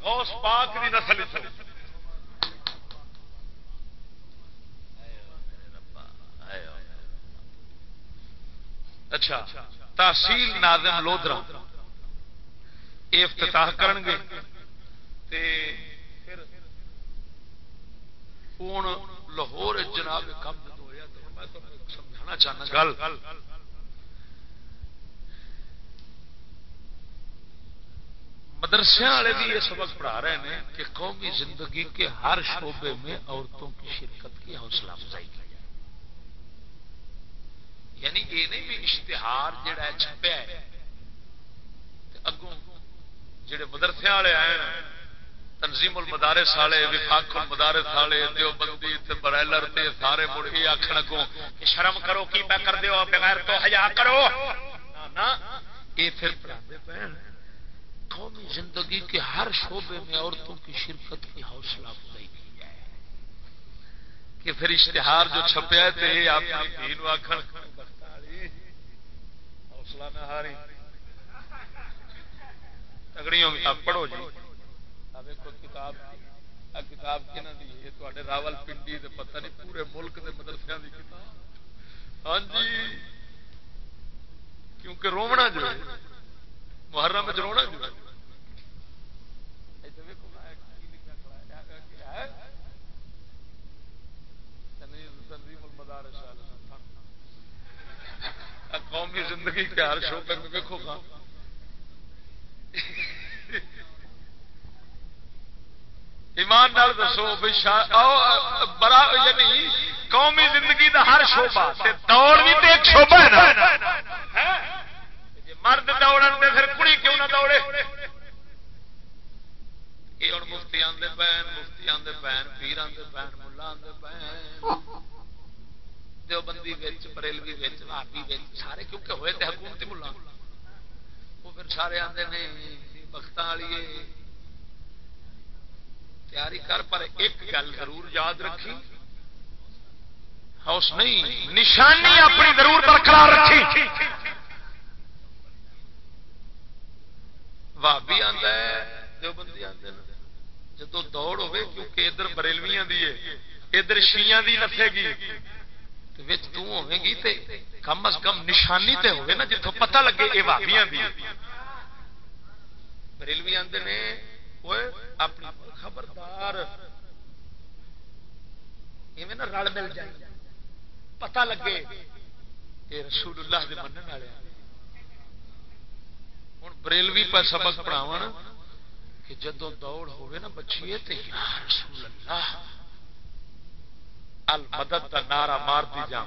S2: غوث پاک دی نسل اچھا تحصیل ناظم لودرا افتتاح کرن گے۔ لاہور جناب کم سمجھانا چاہنا گل۔ مدرسے والے بھی یہ سبق پڑھا رہے ہیں کہ قومی زندگی کے ہر شعبے میں عورتوں کی شرکت کی حوصلہ افزائی کی۔ یعنی یہ نہیں بھی اشتہار جڑا ہے چھپیا ہے اگوں جڑے مدرسے والے آئے تنظیم المدارس والے، وفاق المدارس والے، دیوبندی تے برائلر سارے مڑ یہ آخر اگوں شرم کرو، کی پہ کر دو بغیر تو ہزار کرو نا یہ پھر پڑھا قومی زندگی کے ہر شعبے میں عورتوں کی شرکت کی حوصلہ افزائی کی جائے۔ کہ پھر اشتہار جو چھپیا تھے آپ آخر حوصلہ نہ ہاری۔ تگڑیوں کتاب پڑھو جی۔ کتاب کتاب کہنا دی؟ یہ راول پنڈی دے پتہ نہیں پورے ملک کے مدرسے کی کتاب۔ ہاں جی۔ کیونکہ رومنا جو ہے، محرم وچ رونا جو ہے۔ تنظیم المدارس قومی زندگی کے ہر شعبے میں دیکھو گا ایمان نال دسو بڑا یعنی قومی زندگی کا ہر شعبہ دوڑ بھی تو ایک شعبہ ہے نا۔ جی مرد دوڑن دے پھر کڑی کیوں نہ دوڑے؟ یہ ہوں مفتی آدھے پین، مفتی آدھے پین، پیر آدھے پین، ملا آدھے پین۔ دیوبندی ویچ بریلوی ویچ بھابی سارے، کیونکہ ہوئے تھے حکومتی ملا۔ وہ پھر سارے آتے نے وقت والی تیاری کر، پر ایک گل ضرور یاد رکھی۔ ہاؤس نہیں، نشانی اپنی ضرور برقرار رکھی۔ بھابی آتا ہے، دیوبندی آتے ہیں جدو دوڑ ہوے کیونکہ ادھر بریلویاں دی ہے ادھر شیاں دی نفے گی۔ گی تے کم از کم نشانی تے ہوگی نا جتوں پتہ لگے یہ بابیاں بھی بریلوی آتے نے اپنی خبردار، ایویں نا رل مل جائے۔ پتہ لگے یہ رسول اللہ کے من والے ہوں بریلوی پر سبق پڑھاو کہ جدو دوڑ ہوئے نا بچیے، تے یا رسول اللہ المدد کا نعرہ مار دی جا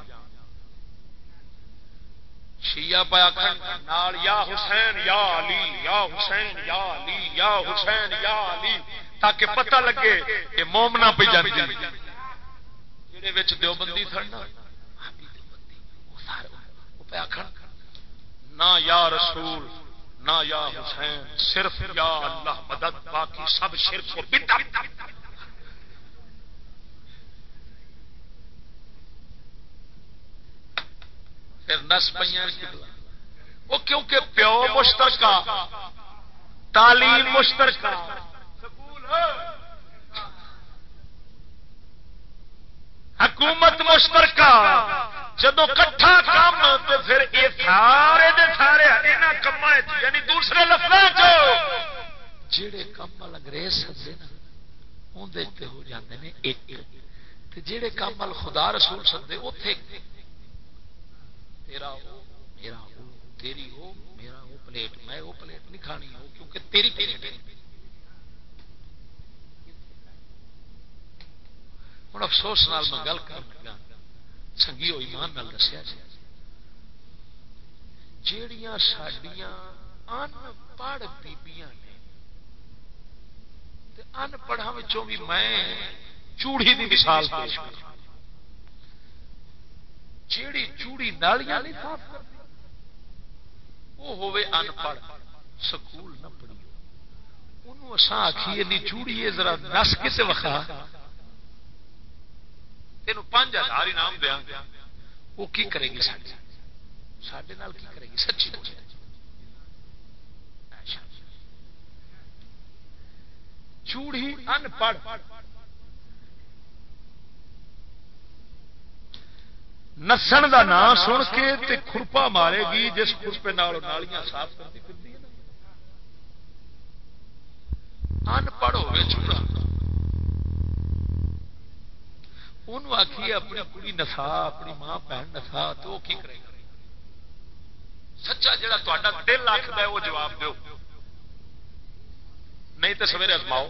S2: شیعہ پایا نال یا حسین، یا علی، یا حسین، یا علی، یا حسین، یا علی، تاکہ پتہ لگے کہ مومنا پہ جاندی جی۔ جڑے وچ دیوبندی سن نا نہ یا رسول نہ یا حسین، صرف یا اللہ مدد، باقی سب شرک و بدعت۔ پھر نس پہ وہ کیونکہ پیو مشترکہ، تعلیم مشترکہ۔ حکومت مشترکہ۔ جدو کٹھا کام تو پھر یہ سارے دے سارے یہاں ہاں، کما یعنی دوسرے لفظ جہے کام انگریز سدے نا اندر ہو جاتے ہیں ایک۔ جہے کام خدا رسول سدے اتے تیرا ہو، میرا ہو، تیری ہو، میرا ہو، پلیٹ، میں وہ پلیٹ، نہیں کھانی ہو، کیونکہ تیری تیری تیری ہوں، افسوس نال میں گل کر لگا سنگی ہوئی مان نال دسیا جی۔ جیڑیاں سڈیا ان پڑھ بیبیاں نے ان پڑھا بھی میں چوڑی دی مثال پیش کر جیڑی چوڑی نالیاں نہیں صاف کرتی، وہ ہوے ان پڑھ سکول نہ پڑھی انہوں اساں آکھیے نہیں چوڑی ہے، ذرا نس کے وکھا تین پانچ ہزار انعام دیا۔ وہ کی کرے گی سڈے کی کرے گی؟ سچی بولے۔ چوڑی ان پڑھ نسن دا نام سن کے تے کھرپا مارے گی، جس کھرپے نالیاں صاف کرتی ان پڑھ ہوئے چوڑا ان آخی اپنی کڑی نسا، اپنی ماں بہن نسا، تو وہ کی کرے گا؟ سچا جڑا تا دل آخر ہے، وہ جواب دو نہیں تو سویرے ازماؤ۔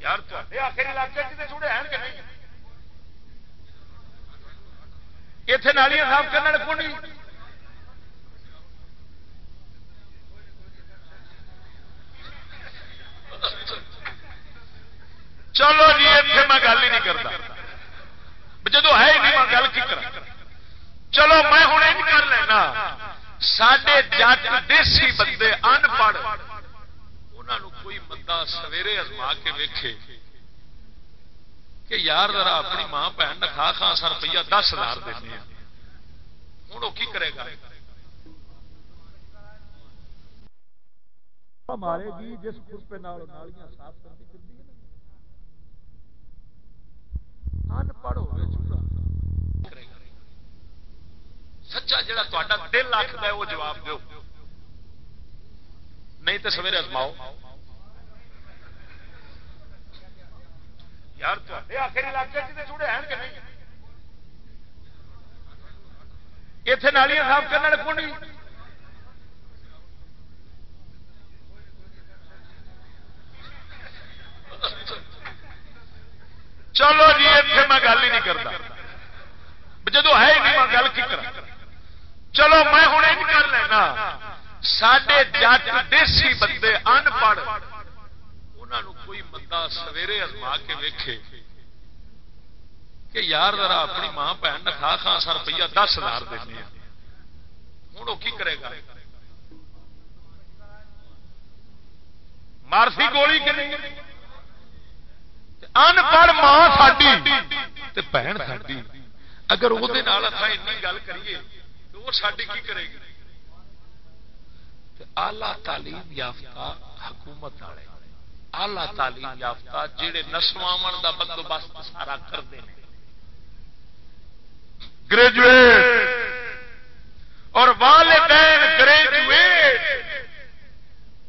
S2: یار آخری علاقے جڑے ہیں کہ نہیں؟ اتنے نالیاں صاف کرنے کرنا کون چلو جی اتنے میں گل ہی نہیں کرتا۔ جب ہے نہیں، میں گل کی کر چلو، میں ہوں کر لینا۔ سڈے جٹ دیسی بندے ان پڑھ انہوں کوئی بندہ سویرے ازما کے ویکھے کہ یار ذرا اپنی ماں بہن نکھا خان سا روپیہ دس ہزار دینے ہوں وہ کی کرے گا؟ مارے گی جس خرپے نالیاں صاف کرتی سچا جڑا تا دل آخر ہے وہ جواب دو نہیں تو سویرے ازماؤ۔ یار آخری علاقے جی جڑے ہیں کہ نہیں؟ اتنے نالیاں صاف کرنے والے کون چلو جی اتنے میں گل ہی نہیں کرتا۔ جب ہے ہی نہیں، میں گل کی کر چلو، میں ہوں یہ کر لینا سڈے جٹ دیسی بندے ان پڑھ انہوں کوئی بندہ سویرے ازما کے ویکھے کہ یار ذرا اپنی ماں بہن نکھا خان سا روپیہ دس ہزار دینے ہوں وہ کی کرے گا مارسی گولی کہ نہیں ان پڑھ ماں ساری بہن ساری اگر وہ گل کریے تو وہ ساری کی کرے گی آلہ تعلیم یافتہ حکومت والے آلہ تعلیم یافتہ جہے نسواو کا بندوبست سارا کرتے ہیں۔ گریجویٹ اور والدین گریجویٹ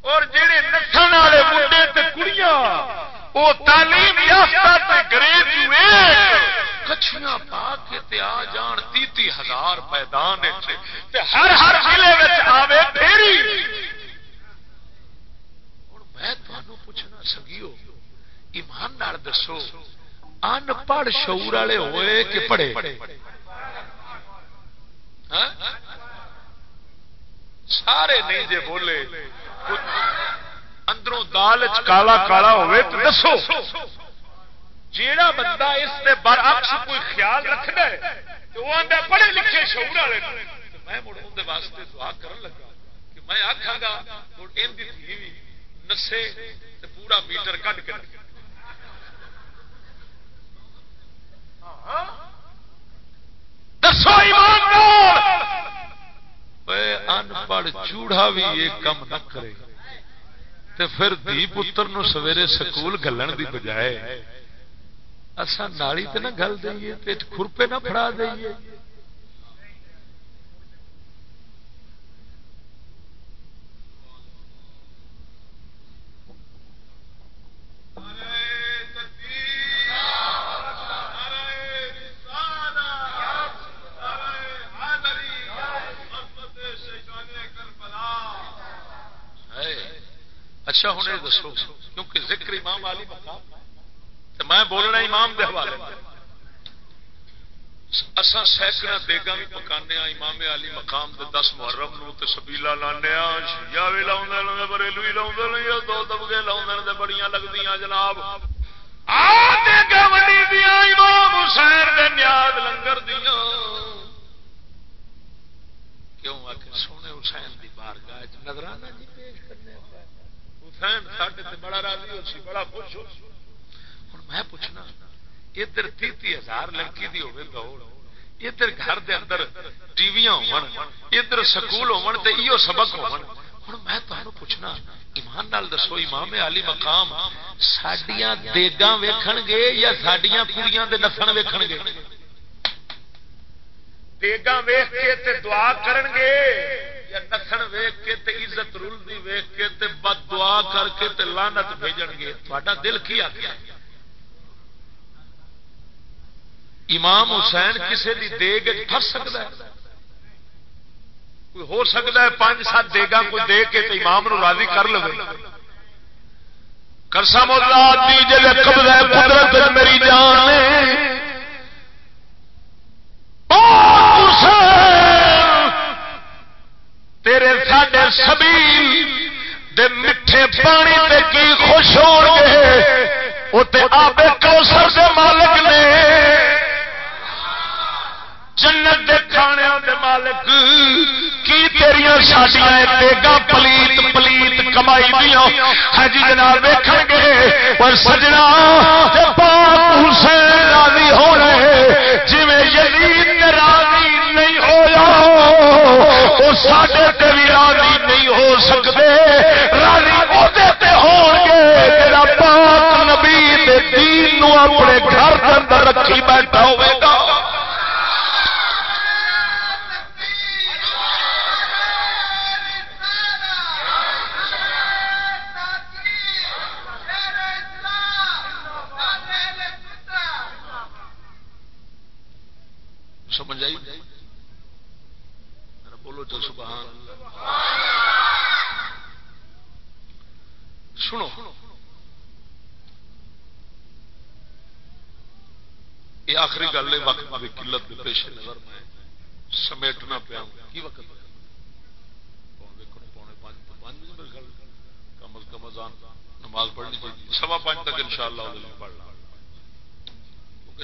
S2: اور جہے نسن والے منڈے کڑیاں، وہ تعلیم یافتہ گریجویٹ۔ کچھیاں پا کے آ جان تی تی ہزار میدان ہر ہر ضلع آوے پھیری میں تمہوں پوچھنا سگیو ایمان نال دسو ان پڑھ شعور والے ہوئے کہ پڑھے؟ ہاں؟ سارے نہیں جے بولے۔ اندروں دال کالا کالا ہوئے تو دسو۔ جیڑا بندہ اس نے برعکس کوئی خیال رکھنا ہے، تو وہ آدھا پڑھے لکھے شعور والے میں مڑ اندر واسطے دعا کرن لگا کہ میں آخا گا ان کی تھی نسے پورا میٹر کٹ کر دسو ان پڑھ چوڑا بھی یہ کم نہ کرے۔ تے پھر دھی پتر نو سویرے سکول گلن دی بجائے اصا نالی تے نہ گل دئیے پیٹ نہ پھڑا دئیے۔ اچھا ہوں، یہ دسو، کیونکہ ذکر امام علی مقام تو میں بولنا امام دے حوالے اسا سینکڑا دیگا بھی پکانے امام علی مقام دے دس محرم نو تے سبیلا لانے شیا بھی لاؤں بریلو ہی لاؤں دو دبگے لاؤں بڑی لگتی جناب۔ امام حسین دے نیاد لنگر دیا کیوں آ کے سونے حسین دی بارگاہ نظرانہ جی پیش کرنے حسین ساڈے بڑا راضی ہو سی بڑا خوش ہو ہوں میں پوچھنا، ادھر تی ہزار لڑکی دی ہوے دوڑ، ادھر گھر دے اندر ٹی وی ہون، ادھر سکول ہون تے ایو سبق ہون۔ ہوں میں تمہیں پوچھنا، ایمان نال دسو، امام علی مقام سڈیا دیگاں ویکھن گے یا سڈیا کڑیاں دے نسن ویکھن گے؟ دیگاں ویخ کے تے دعا کرن گے یا نسن ویخ کے تے عزت رول دی ویخ کے تے بد دعا کر کے تے لانت بھیجن گے؟ تھوڑا دل کی آخیا امام حسین کسی دی دیگ پھس سکتا ہے؟ کوئی ہو سکتا ہے پانچ سات دے کوئی دے کے تو امام نو راضی کر لو کرسا مولا قدرت میری جان تیرے ساڈے سبھی دے میٹھے پانی دے کی خوش ہو گئے وہ آبے کوسر سے مالک نے۔ جنت دے کھانے دے مالک، کی تیریا شادیاں دیگا پلیت پلیت کمائی دیا ہے ہاں جی جناب ویکھ گے۔ پر سجنا پاک حسین راضی ہو رہے۔ جی یزید راضی نہیں ہوا وہ سڈے بھی راضی نہیں ہو سکتے راضی ہوتے ہو گے۔ تیرا پاک نبی دے دین نو اپنے گھر کے اندر رکھی بیٹھا ہوئے گا۔ سبحان سنو۔ یہ آخری گل ہے، وقت کی قلت کے پیش نظر میں سمیٹنا پیا۔ کی وقت کم از کم ازان نماز پڑھنی چاہیے۔ سوا پانچ تک ان شاء اللہ پڑھنا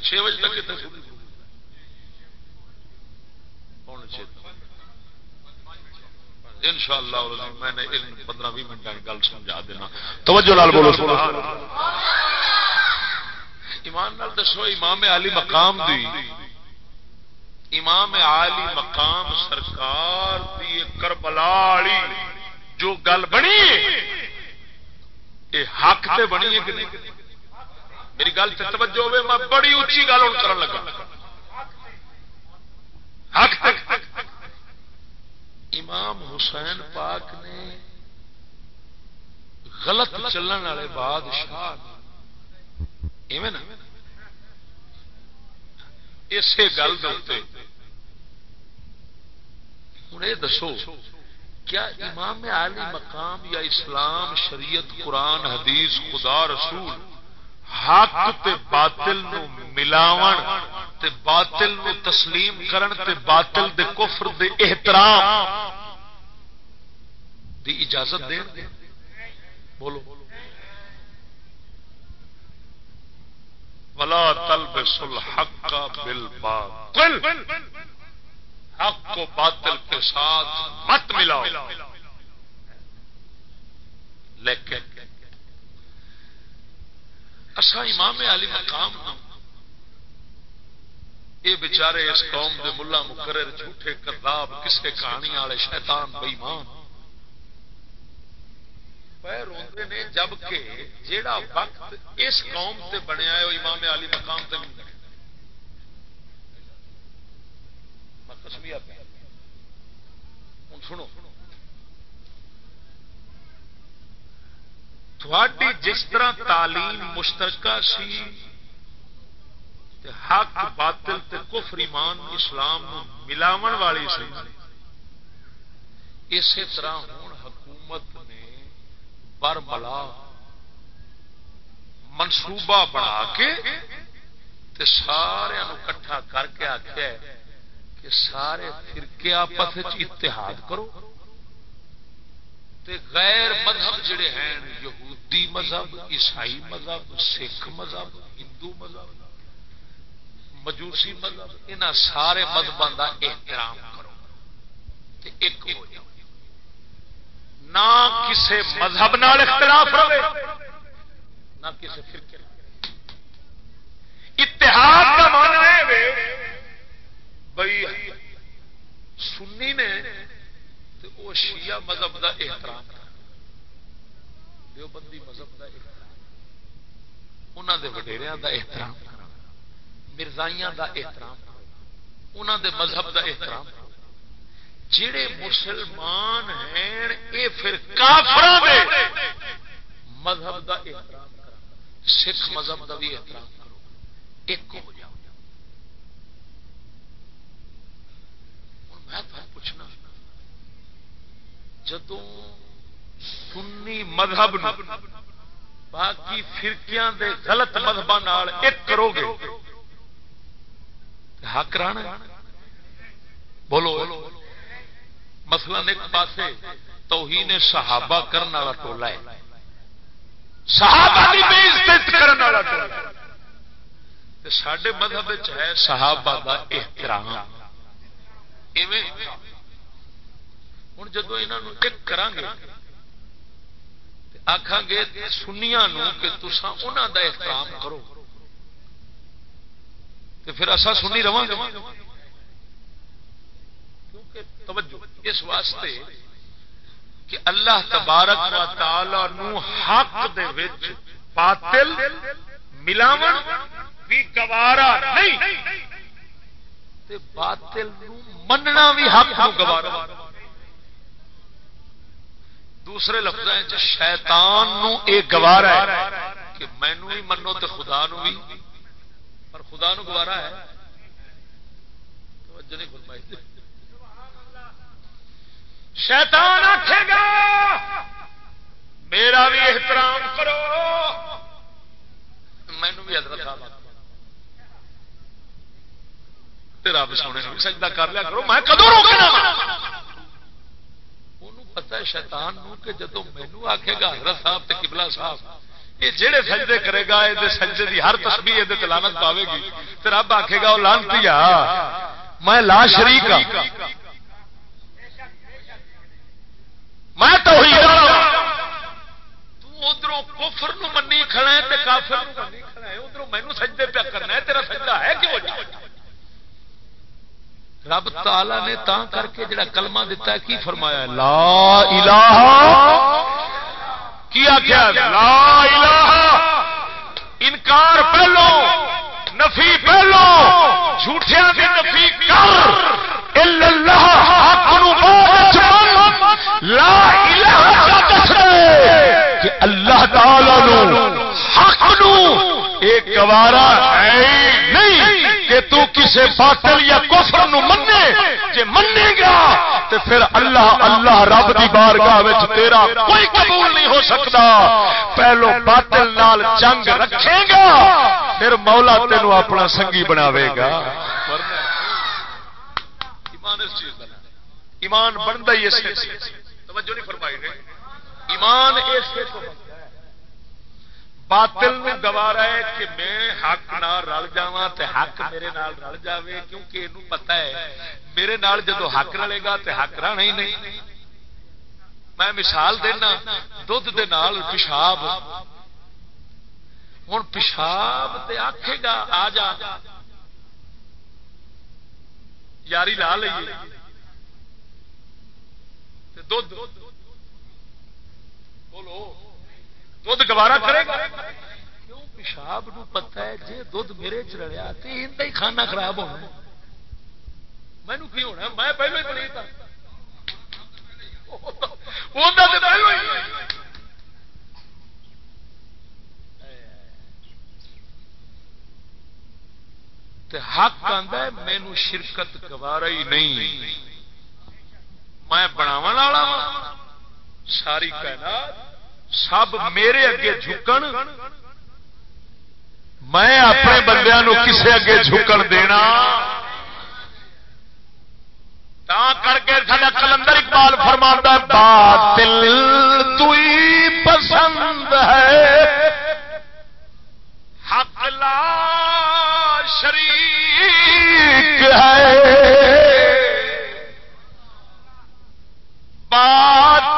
S2: چھ بجے تک اتنے ان شاء اللہ میں نے پندرہ بھی منٹ گل سمجھا دینا۔ توجہ لال بولو ایمان نال دسو، امام علی مقام دی، امام علی مقام سرکار دی کربلا والی جو گل بنی یہ حق تے بنی ہے کہ نہیں؟ میری گل توجہ ہوے میں بڑی اچھی گل ہن کرن لگا۔ حق تک امام حسین پاک نے غلط چلن والے بادشاہ نا؟ اسی گل ہوں یہ دسو، کیا امام عالی مقام یا اسلام شریعت قرآن حدیث خدا رسول حق تے باطل نو ملاون تے باطل نو تسلیم کرن تے باطل دے کفر دے احترام دی اجازت دے۔ بولو۔ ولا تلبس الحق بالباطل۔ حق کو باطل کے ساتھ مت ملاؤ۔ لیکن اصا امام علی مقام یہ بچارے اس قوم دے ملا مقرر جھوٹے کرداب کسے کہانی والے شیطان بئیمان روندے نے جبکہ جیڑا وقت اس قوم تے بنیا ہے، وہ امام علی مقام تے نہیں سنو۔ تھوڑی جس طرح تعلیم مشترکہ سی حق، باطل تے کفر، ایمان، اسلام ملاون والی سی۔ اسی طرح ہوں حکومت نے برملا منصوبہ بنا کے تے سارے کٹھا کر کے آخیا کہ سارے فرقے آپس اتحاد کرو۔ تے غیر مذہب جڑے ہیں، یہودی مذہب، عیسائی مذہب، سکھ مذہب، ہندو مذہب مجوسی مذہب ان سارے مذہبوں کا احترام کرو۔ تے ایک ہو جاؤ۔ نہ کسی مذہب نال اختلاف رہے، نہ کسی فرقے اتحاد کا مانا ہے بھائی سنی نے تو وہ شیعہ مذہب دا احترام دیوبندی مذہب دا احترام۔ انہوں دے وڈیریا دا احترام۔ مرزائیاں دا احترام انہوں دے مذہب دا احترام۔ جڑے مسلمان ہیں، اے پھر کافر مذہب دا احترام سکھ مذہب دا بھی احترام کرو۔ ایک ہو جاؤ۔ میں پوچھنا جدو سنی مذہب باقی فرقیاں دے غلط مذہب ایک کرو گے حق رانا بولو۔ مسئلہ ایک پاسے توہین صحابہ کرنے والا ٹولا ہے۔ سڈے مذہب ہے صحابہ کا احترام۔ ہوں جدو یہ ایک کران گے آخان گے سنیا کہ تسا انہوں دا احترام کرو۔ تو پھر اصا سنی رہا گے۔ توجہ، اس واسطے کہ اللہ تبارک و تعالی نو حق دے وچ باطل ملاون بھی گوارا نہیں، تے باطل نو مننا بھی حق نو گوارا۔ دوسرے لفظ شیطان نو اے گوارا ہے کہ مینو ہی منو تے خدا نو بھی۔ پر خدا نو گوارا ہے۔ توجہ نہیں فرمائی۔ شیطان آخے گا، میرا بھی احترام کرو۔ مینو بھی حضرت صاحب رب سونے بھی سجدہ کر لیا کرو۔ میں کدو روکنا پتا ہے شیطان نو کہ جدو مینو آخے گا، حضرت صاحب تے قبلہ صاحب یہ جہے سجدے کرے گا یہ سجدے دی ہر تسبیح یہ لانت پاوے گی۔ تو رب آخے گا وہ لانتی آ، میں لا شریک میں تو ادھر کفر منی کھڑا ہے کافر منی کھڑا ہے۔ ادھر مینو سجدے پیا کرنا ہے، تیرا سجدہ ہے کیوں رب تالا نے تا کر کے جڑا کلمہ دیتا ہے، کی فرمایا لا الہ کیا کیا لا الہ۔ انکار پہلو، نفی پہلو، جھوٹیاں کی نفی کر۔ اللہ اچھا۔ لا الہ کہ اللہ تعالی نو حق نو ایک گوارا ہے نہیں۔ کہ تو کسے باطل یا کفر نو منے جے منے گا تو پھر اللہ اللہ رب دی بارگاہ وچ تیرا کوئی قبول نہیں ہو سکتا۔ پہلو باطل نال جنگ رکھے گا، پھر مولا تینو اپنا سنگی بناوے گا۔ ایمان اس چیز ایمان بنتا ہی اس سے توجہ نہیں فرمائی نے ایمان اس سے باطل میں گوارا ہے کہ میں حق نہ رل جا حق میرے نال رل جاوے، کیونکہ یہ پتا ہے میرے نال جدو حق رلے گا تو حق رہنا ہی نہیں۔ میں مثال دینا دھد دے نال پیشاب۔ ہوں پیشاب تے آکھے گا، آ جا۔ یاری لا لیے دھد بولو۔ دھد گوارا کرے گا؟ پیشاب نو پتا ہے جی دھد میرے چڑیا تو ہی کھانا خراب ہونا؟ مینو کی ہونا میں پہلو ہی پلیت حق آتا مینو شرکت گوارا ہی نہیں۔ میں بناو والا ساری کائنات سب میرے اگے جھکن۔ میں اپنے بندے کسے اگے جھکن دینا۔ تا کر کے سا کلندر اقبال فرما باطل تو پسند ہے۔ حق لا شریک ہے۔ باطل تو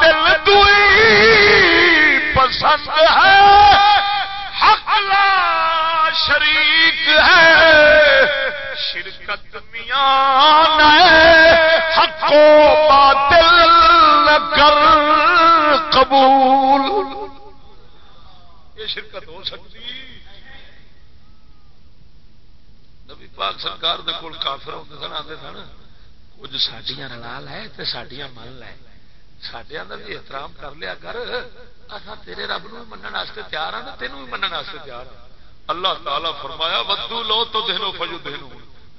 S2: پسند ہے۔ حق لا شریک ہے۔ شرکت میاں حق و باطل کر قبول۔ یہ شرکت ہو سکتی۔ نبی پاک سرکار دے کول کافر ہوتے سن آتے سن۔ کچھ سڈیا رلا لے تو سڈیا من لے سڈے اندر بھی احترام کر لیا کر اصا تیرے رب نو منع تیار ہاں تینوں بھی منع تیار ہاں اللہ تعالی فرمایا ودو لو تو دہنو فجو دہنو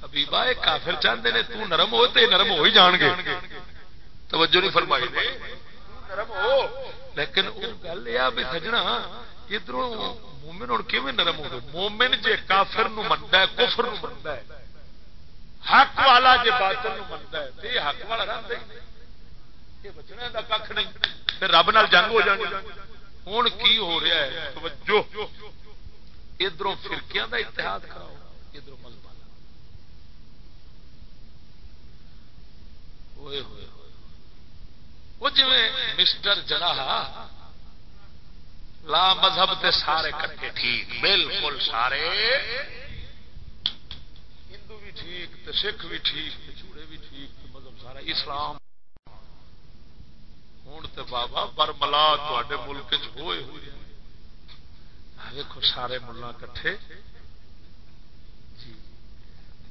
S2: حبیبا یہ کافر چاہتے نے تو نرم ہو تو نرم ہو ہی جان گے توجہ نہیں فرمائی نرم ہو لیکن وہ گل یہ بھی سجنا ادھر مومن ہوں کی نرم ہو مومن جے کافر نو منتا ہے کفر نو منتا ہے حق والا جے باطل نو منتا ہے تو یہ حق والا رہتا ہی یہ کا کھ نہیں پھر رب نال جنگ ہو جانی ہوں کی ہو رہا ہے؟ توجہ۔ ادھر فرقیاں دا اتحاد کراؤ ادھر مذہب ہوئے ہوئے وہ جی مسٹر جناح، لا مذہب دے سارے کٹے ٹھیک، بالکل سارے۔ ہندو بھی ٹھیک، تے سکھ بھی ٹھیک، تے چوڑے بھی ٹھیک، تے مذہب سارا اسلام۔ ہوں تو بابا برملا تے ملک ہوئے ہوئے۔ دیکھو سارے ملا کٹھے۔ جی۔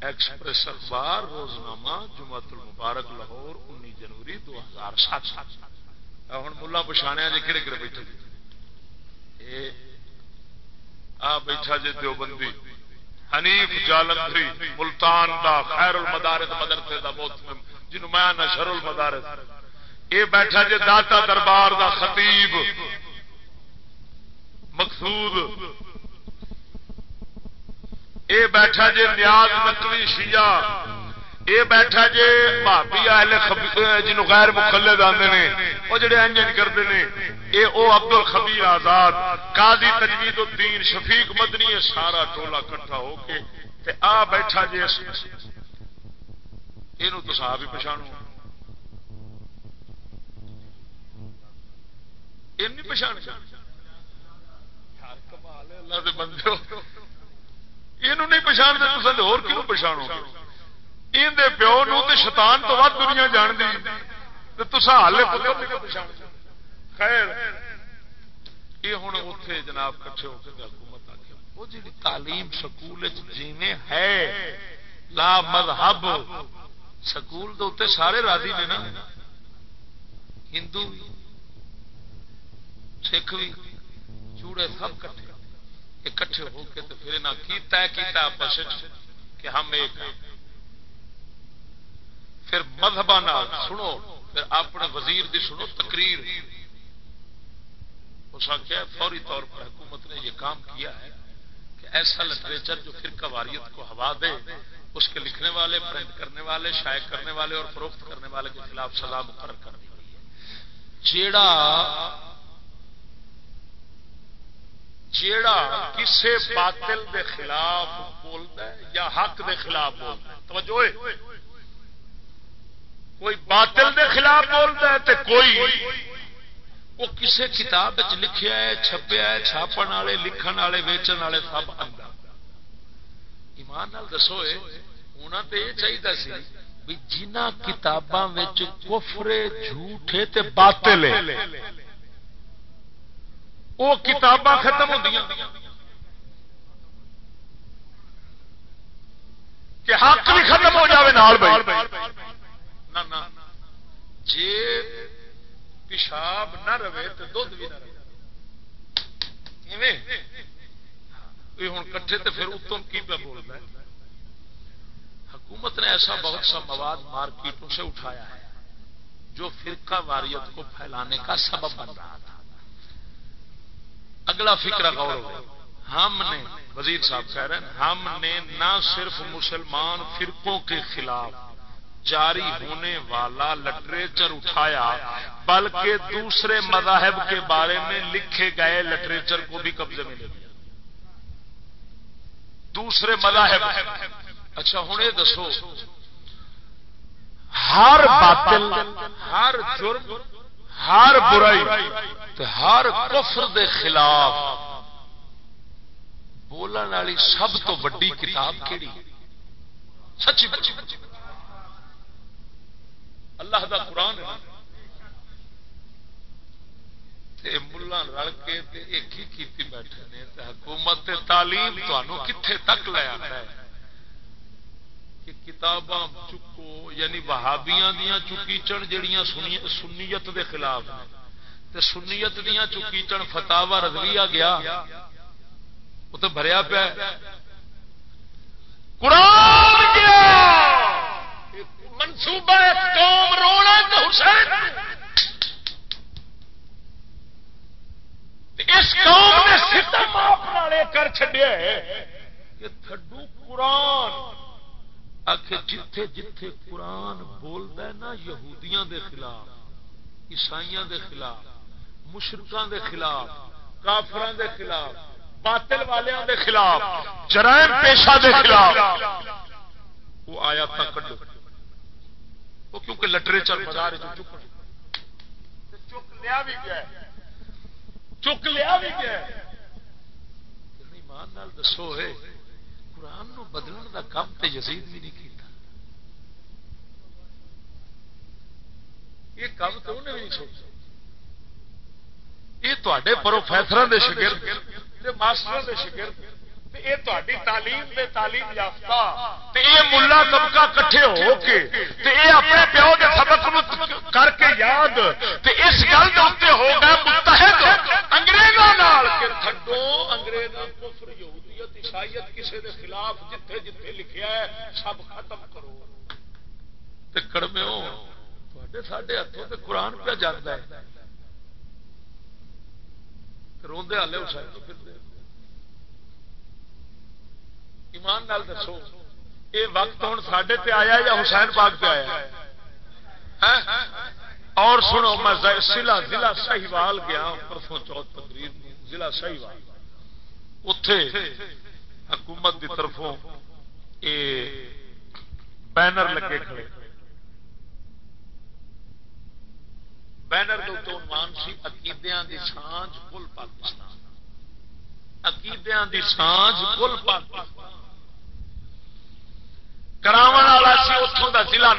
S2: ایکسپریس اخبار روزنامہ جمعت المبارک لاہور انی جنوری دو ہزار سات۔ ہوں ملا پچھانے جی کہڑے کہڑے بیٹھے جی؟ آ بیٹھا جی دیوبندی۔ حنیف جالندری ملتان دا خیر المدارت مدرسے دا موت جنوں میں نشر المدارت یہ بیٹھا جی داتا دربار دا خطیب مقصود۔ اے بیٹھا جے نیاز نقوی شیعہ۔ اے بیٹھا جے بھابی اہل جنوں غیر مخلد آندے نے او جڑے انجن کرتے ہیں اے او عبد الخبیر آزاد، قاضی تجوید الدین، شفیق مدنی سارا ٹولا کٹھا ہو کے تے آ بیٹھا جے اینو تو صاحب ہی پچھانو این نہیں پچھان اللہ دے بندے یہ نہیں پچھاڑتے تصا ہو پچھاڑو یہ پیو نو تے شیطان تو ود دنیا جان دی۔ تسا ہالے خیر۔ یہ ہوں اتے جناب کٹھے ہو کے حکومت آ وہ جی تعلیم سکول جیویں ہے، لا مذہب۔ سکول دے سارے راضی نے نا۔ ہندو سکھ بھی چوڑے سب کٹھے۔ اکٹھے ہو کے تو پھر کی طے کیا آپس کہ ہم ایک ہیں۔ پھر مذہب سنو، پھر اپنے وزیر دی سنو تقریر۔ اس آخیا فوری طور پر حکومت نے یہ کام کیا ہے کہ ایسا لٹریچر جو فرقہ واریت کو ہوا دے، اس کے لکھنے والے پرنٹ کرنے والے، شائع کرنے والے اور فروخت کرنے والے کے خلاف سزا مقرر کرنی ہوئی ہے۔ جیڑا جیڑا کسے باطل دے خلاف بولتا ہے یا حق دے خلاف بولتا ہے؟ توجہ کوئی باطل دے خلاف بولتا ہے تو کوئی وہ کسے کتاب لکھیا ہے، چھپیا ہے، چھاپن والے، لکھن والے، ویچن والے سب اندر ایمان نال دسو ہونا تو یہ چاہیے سی بھی جنہ کتاباں کفرے جھوٹے تے باطل وہ کتاباں ختم ہو کہ حق بھی ختم ہو جائے نال جی پیشاب نہ رہے تو دھد بھی نہ رہے. ہوں کٹھے تو پھر اتوں کی پہ بولتا حکومت نے ایسا بہت سا مواد مارکیٹوں سے اٹھایا ہے جو فرقہ واریت کو پھیلانے کا سبب بن رہا تھا۔ اگلا فکر غور ہو ہم نے، وزیر صاحب کہہ رہے ہیں، ہم نے نہ صرف مسلمان فرقوں کے خلاف جاری ہونے والا لٹریچر اٹھایا، بلکہ دوسرے مذاہب کے بارے میں لکھے گئے لٹریچر کو بھی قبضے میں لے لیا۔ دوسرے مذاہب اچھا ہوں یہ دسو۔ ہر باطل، ہر جرم، ہر برائی ہر کفر دے خلاف بولن والی سب تو ویڈی کتاب کہڑی سچی اللہ دا قرآن ملا رل کے ایک ہی کیتی بیٹھے نے حکومت تعلیم کتنے تک لیا کہ کتاباں چکو یعنی وہابیاں دیا چکیچن جہیا سنیت دے خلاف تے سنیت دیا چکیچن فتاوا رضویہ گیا؟ وہ تو بھریا پیا۔ قرآن گیا! منصوبہ قوم رونا تو حسین۔ اس قوم نے ستم اپنا کر چڈیا کہ تھڈو قرآن۔ آخ جتھے جتھے قرآن بولتا ہے نا، یہودیاں دے خلاف، عیسائیاں دے خلاف۔ مشرقوں دے خلاف کافران دے خلاف، باطل والوں دے خلاف، جرائم پیشہ دے خلاف۔ وہ آیا تھا کڈو۔ وہ کیونکہ لٹریچر بازار چک لیا۔ بھی گیا۔ چک لیا بھی گیا۔ یعنی ایمان دسو ہے، قرآن نو بدلن دا کام تے یزید بھی نہیں کیتا۔ یہ کام تو انہیں بھی نہیں سوچا۔ یہ تے پروفیسر دے شگرد ماسٹر دے شگرد یہ تعلیم دے تعلیم یافتہ یہ ملا طبقہ کٹھے ہو کے یہ اپنے پیو سبق کر کے یاد اس گل کے ہو گئے متحد انگریزوں تھڈو انگریزوں کفر یہودیت عیسائیت خلاف جتھے جتھے لکھیا ہے سب ختم کرو سڈے ہاتھوں سے قرآن پہ جانا ہے روندے ہالے حسین ایمان نال دسو یہ وقت ہوں سڈے پہ آیا یا حسین پاک پہ آیا اور سنو میں ضلع ضلع سہیوال گیا پرسوں چوتھ تقریر ضلع سہیوال اتے حکومت کی طرفوں بینر لگے کھڑے بینر کے مان سی عقیدیاں دی سانج کل پاکستان۔ عقیدیاں دی سانج کل پاکستان۔ والا سی اتوں کا ضلع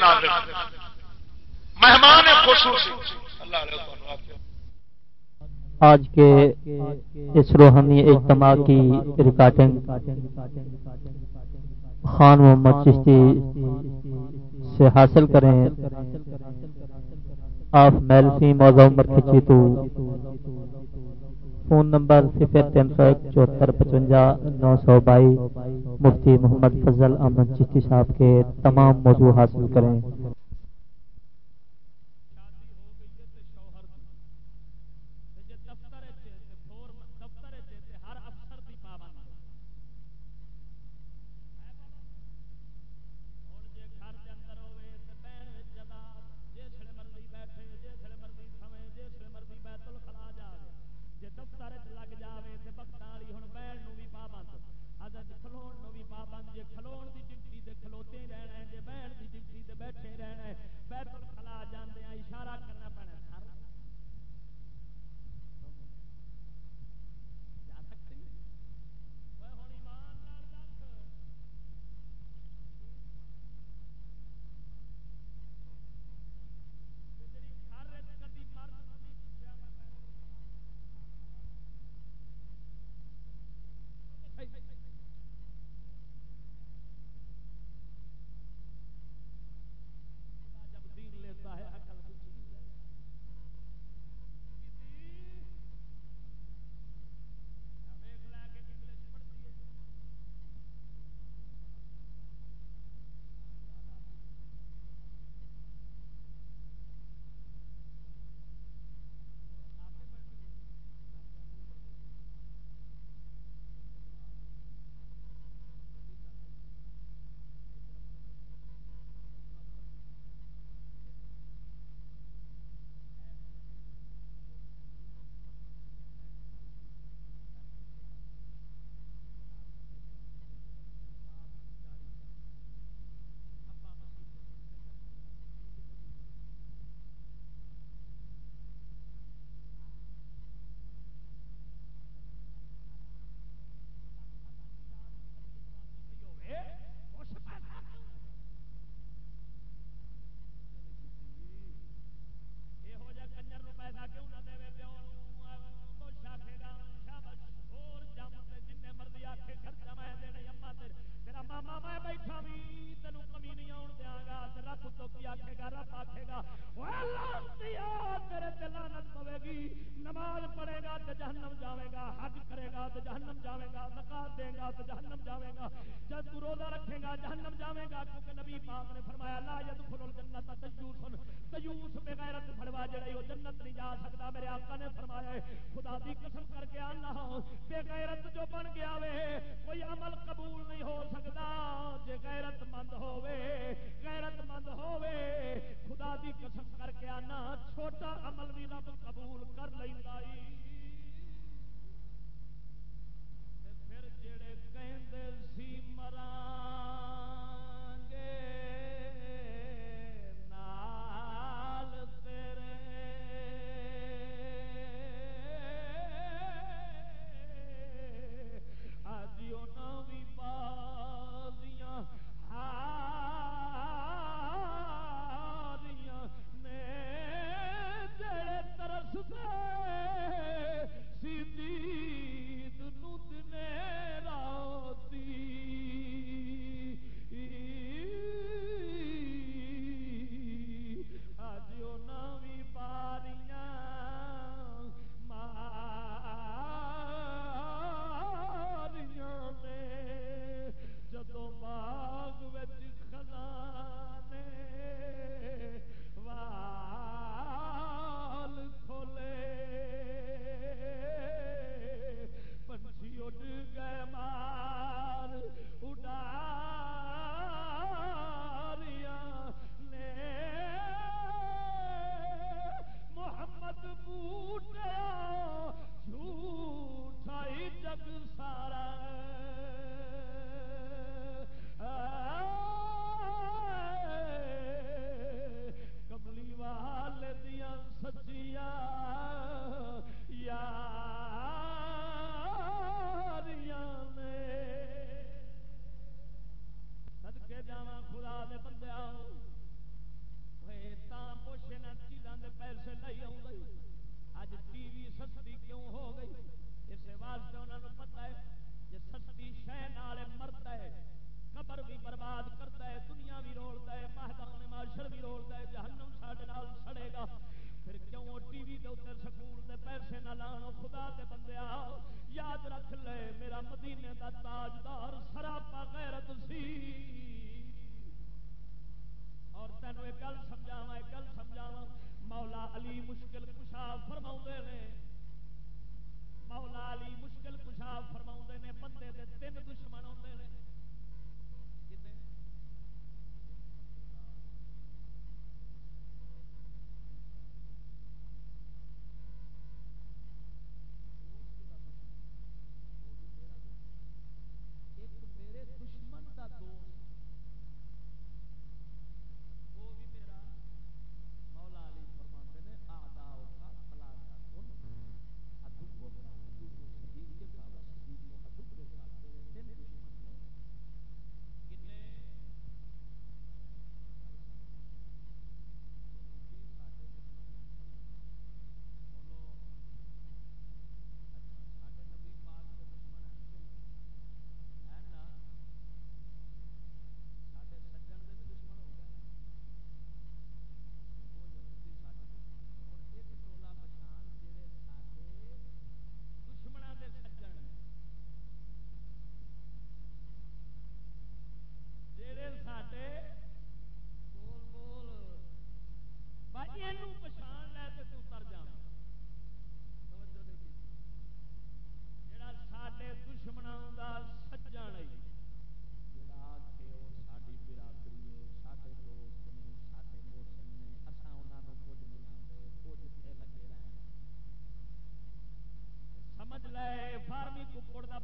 S2: مہمان خصوصی۔
S4: آج کے اس روحانی اجتماع کی ریکارڈنگ خان محمد چشتی سے حاصل کریں۔ آف میلسی موضوع عمر تو۔ فون نمبر صفر تین سو ایک چوہتر پچوجا نو سو بائی مفتی محمد فضل احمد چشتی صاحب کے تمام موضوع حاصل کریں۔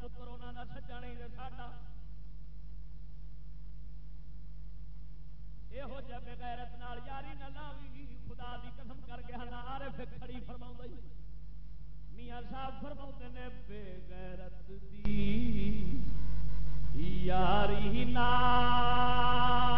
S3: پتر انہوں کا سجا نہیں ساڈا یہو جہ بغیرت نال یاری نہ لاوی خدا کی قدم کر کے ہنا عارف کھڑی فرماوندا میاں صاحب فرماوندے نے بے غیرت دی یاری نال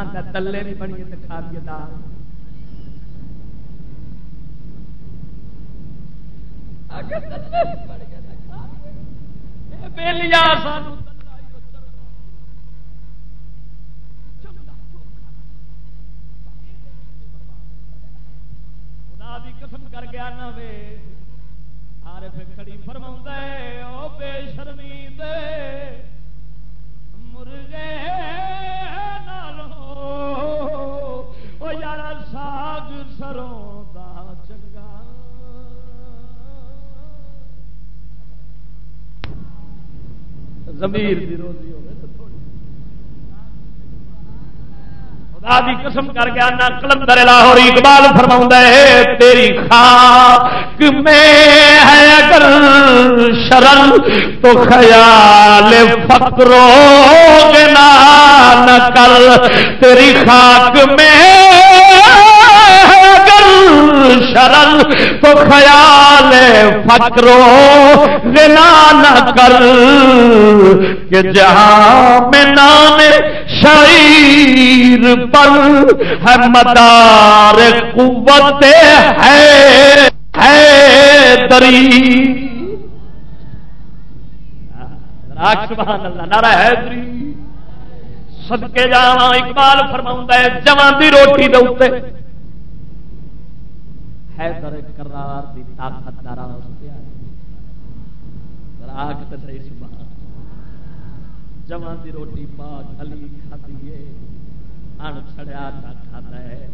S3: آتا تلے نہیں بنی تو کھا دیے دال بےلیا سانو
S5: قسم کر کے آنا وے۔ آر پھر کھڑی فرما ہے او بے شرمی دے مرغے نالو او یار ساگ سروں دا چنگا
S3: زمیر دی روزی ہوے خدا دی قسم کر کے آنا، کلندر لاہور اقبال فرما ہے، تیری خاک میں ہے اگر شرم تو خیال فکرو گنا نہ کر۔ تیری خاک میں شرم تو خیال فکرو گنا نہ کر کہ جہاں میں نام شعیر پر ہے مدار قوت ہے ہے دری۔ سبحان اللہ نارا حیدری صدقے جا اقبال فرما ہے جوان دی روٹی دے حیدر کرار دی طاقت دارا اس پہ آئے راک تے صحیح سبحان جوان دی روٹی پاک علی کھادی ہے ان چھڑیا تا کھادا ہے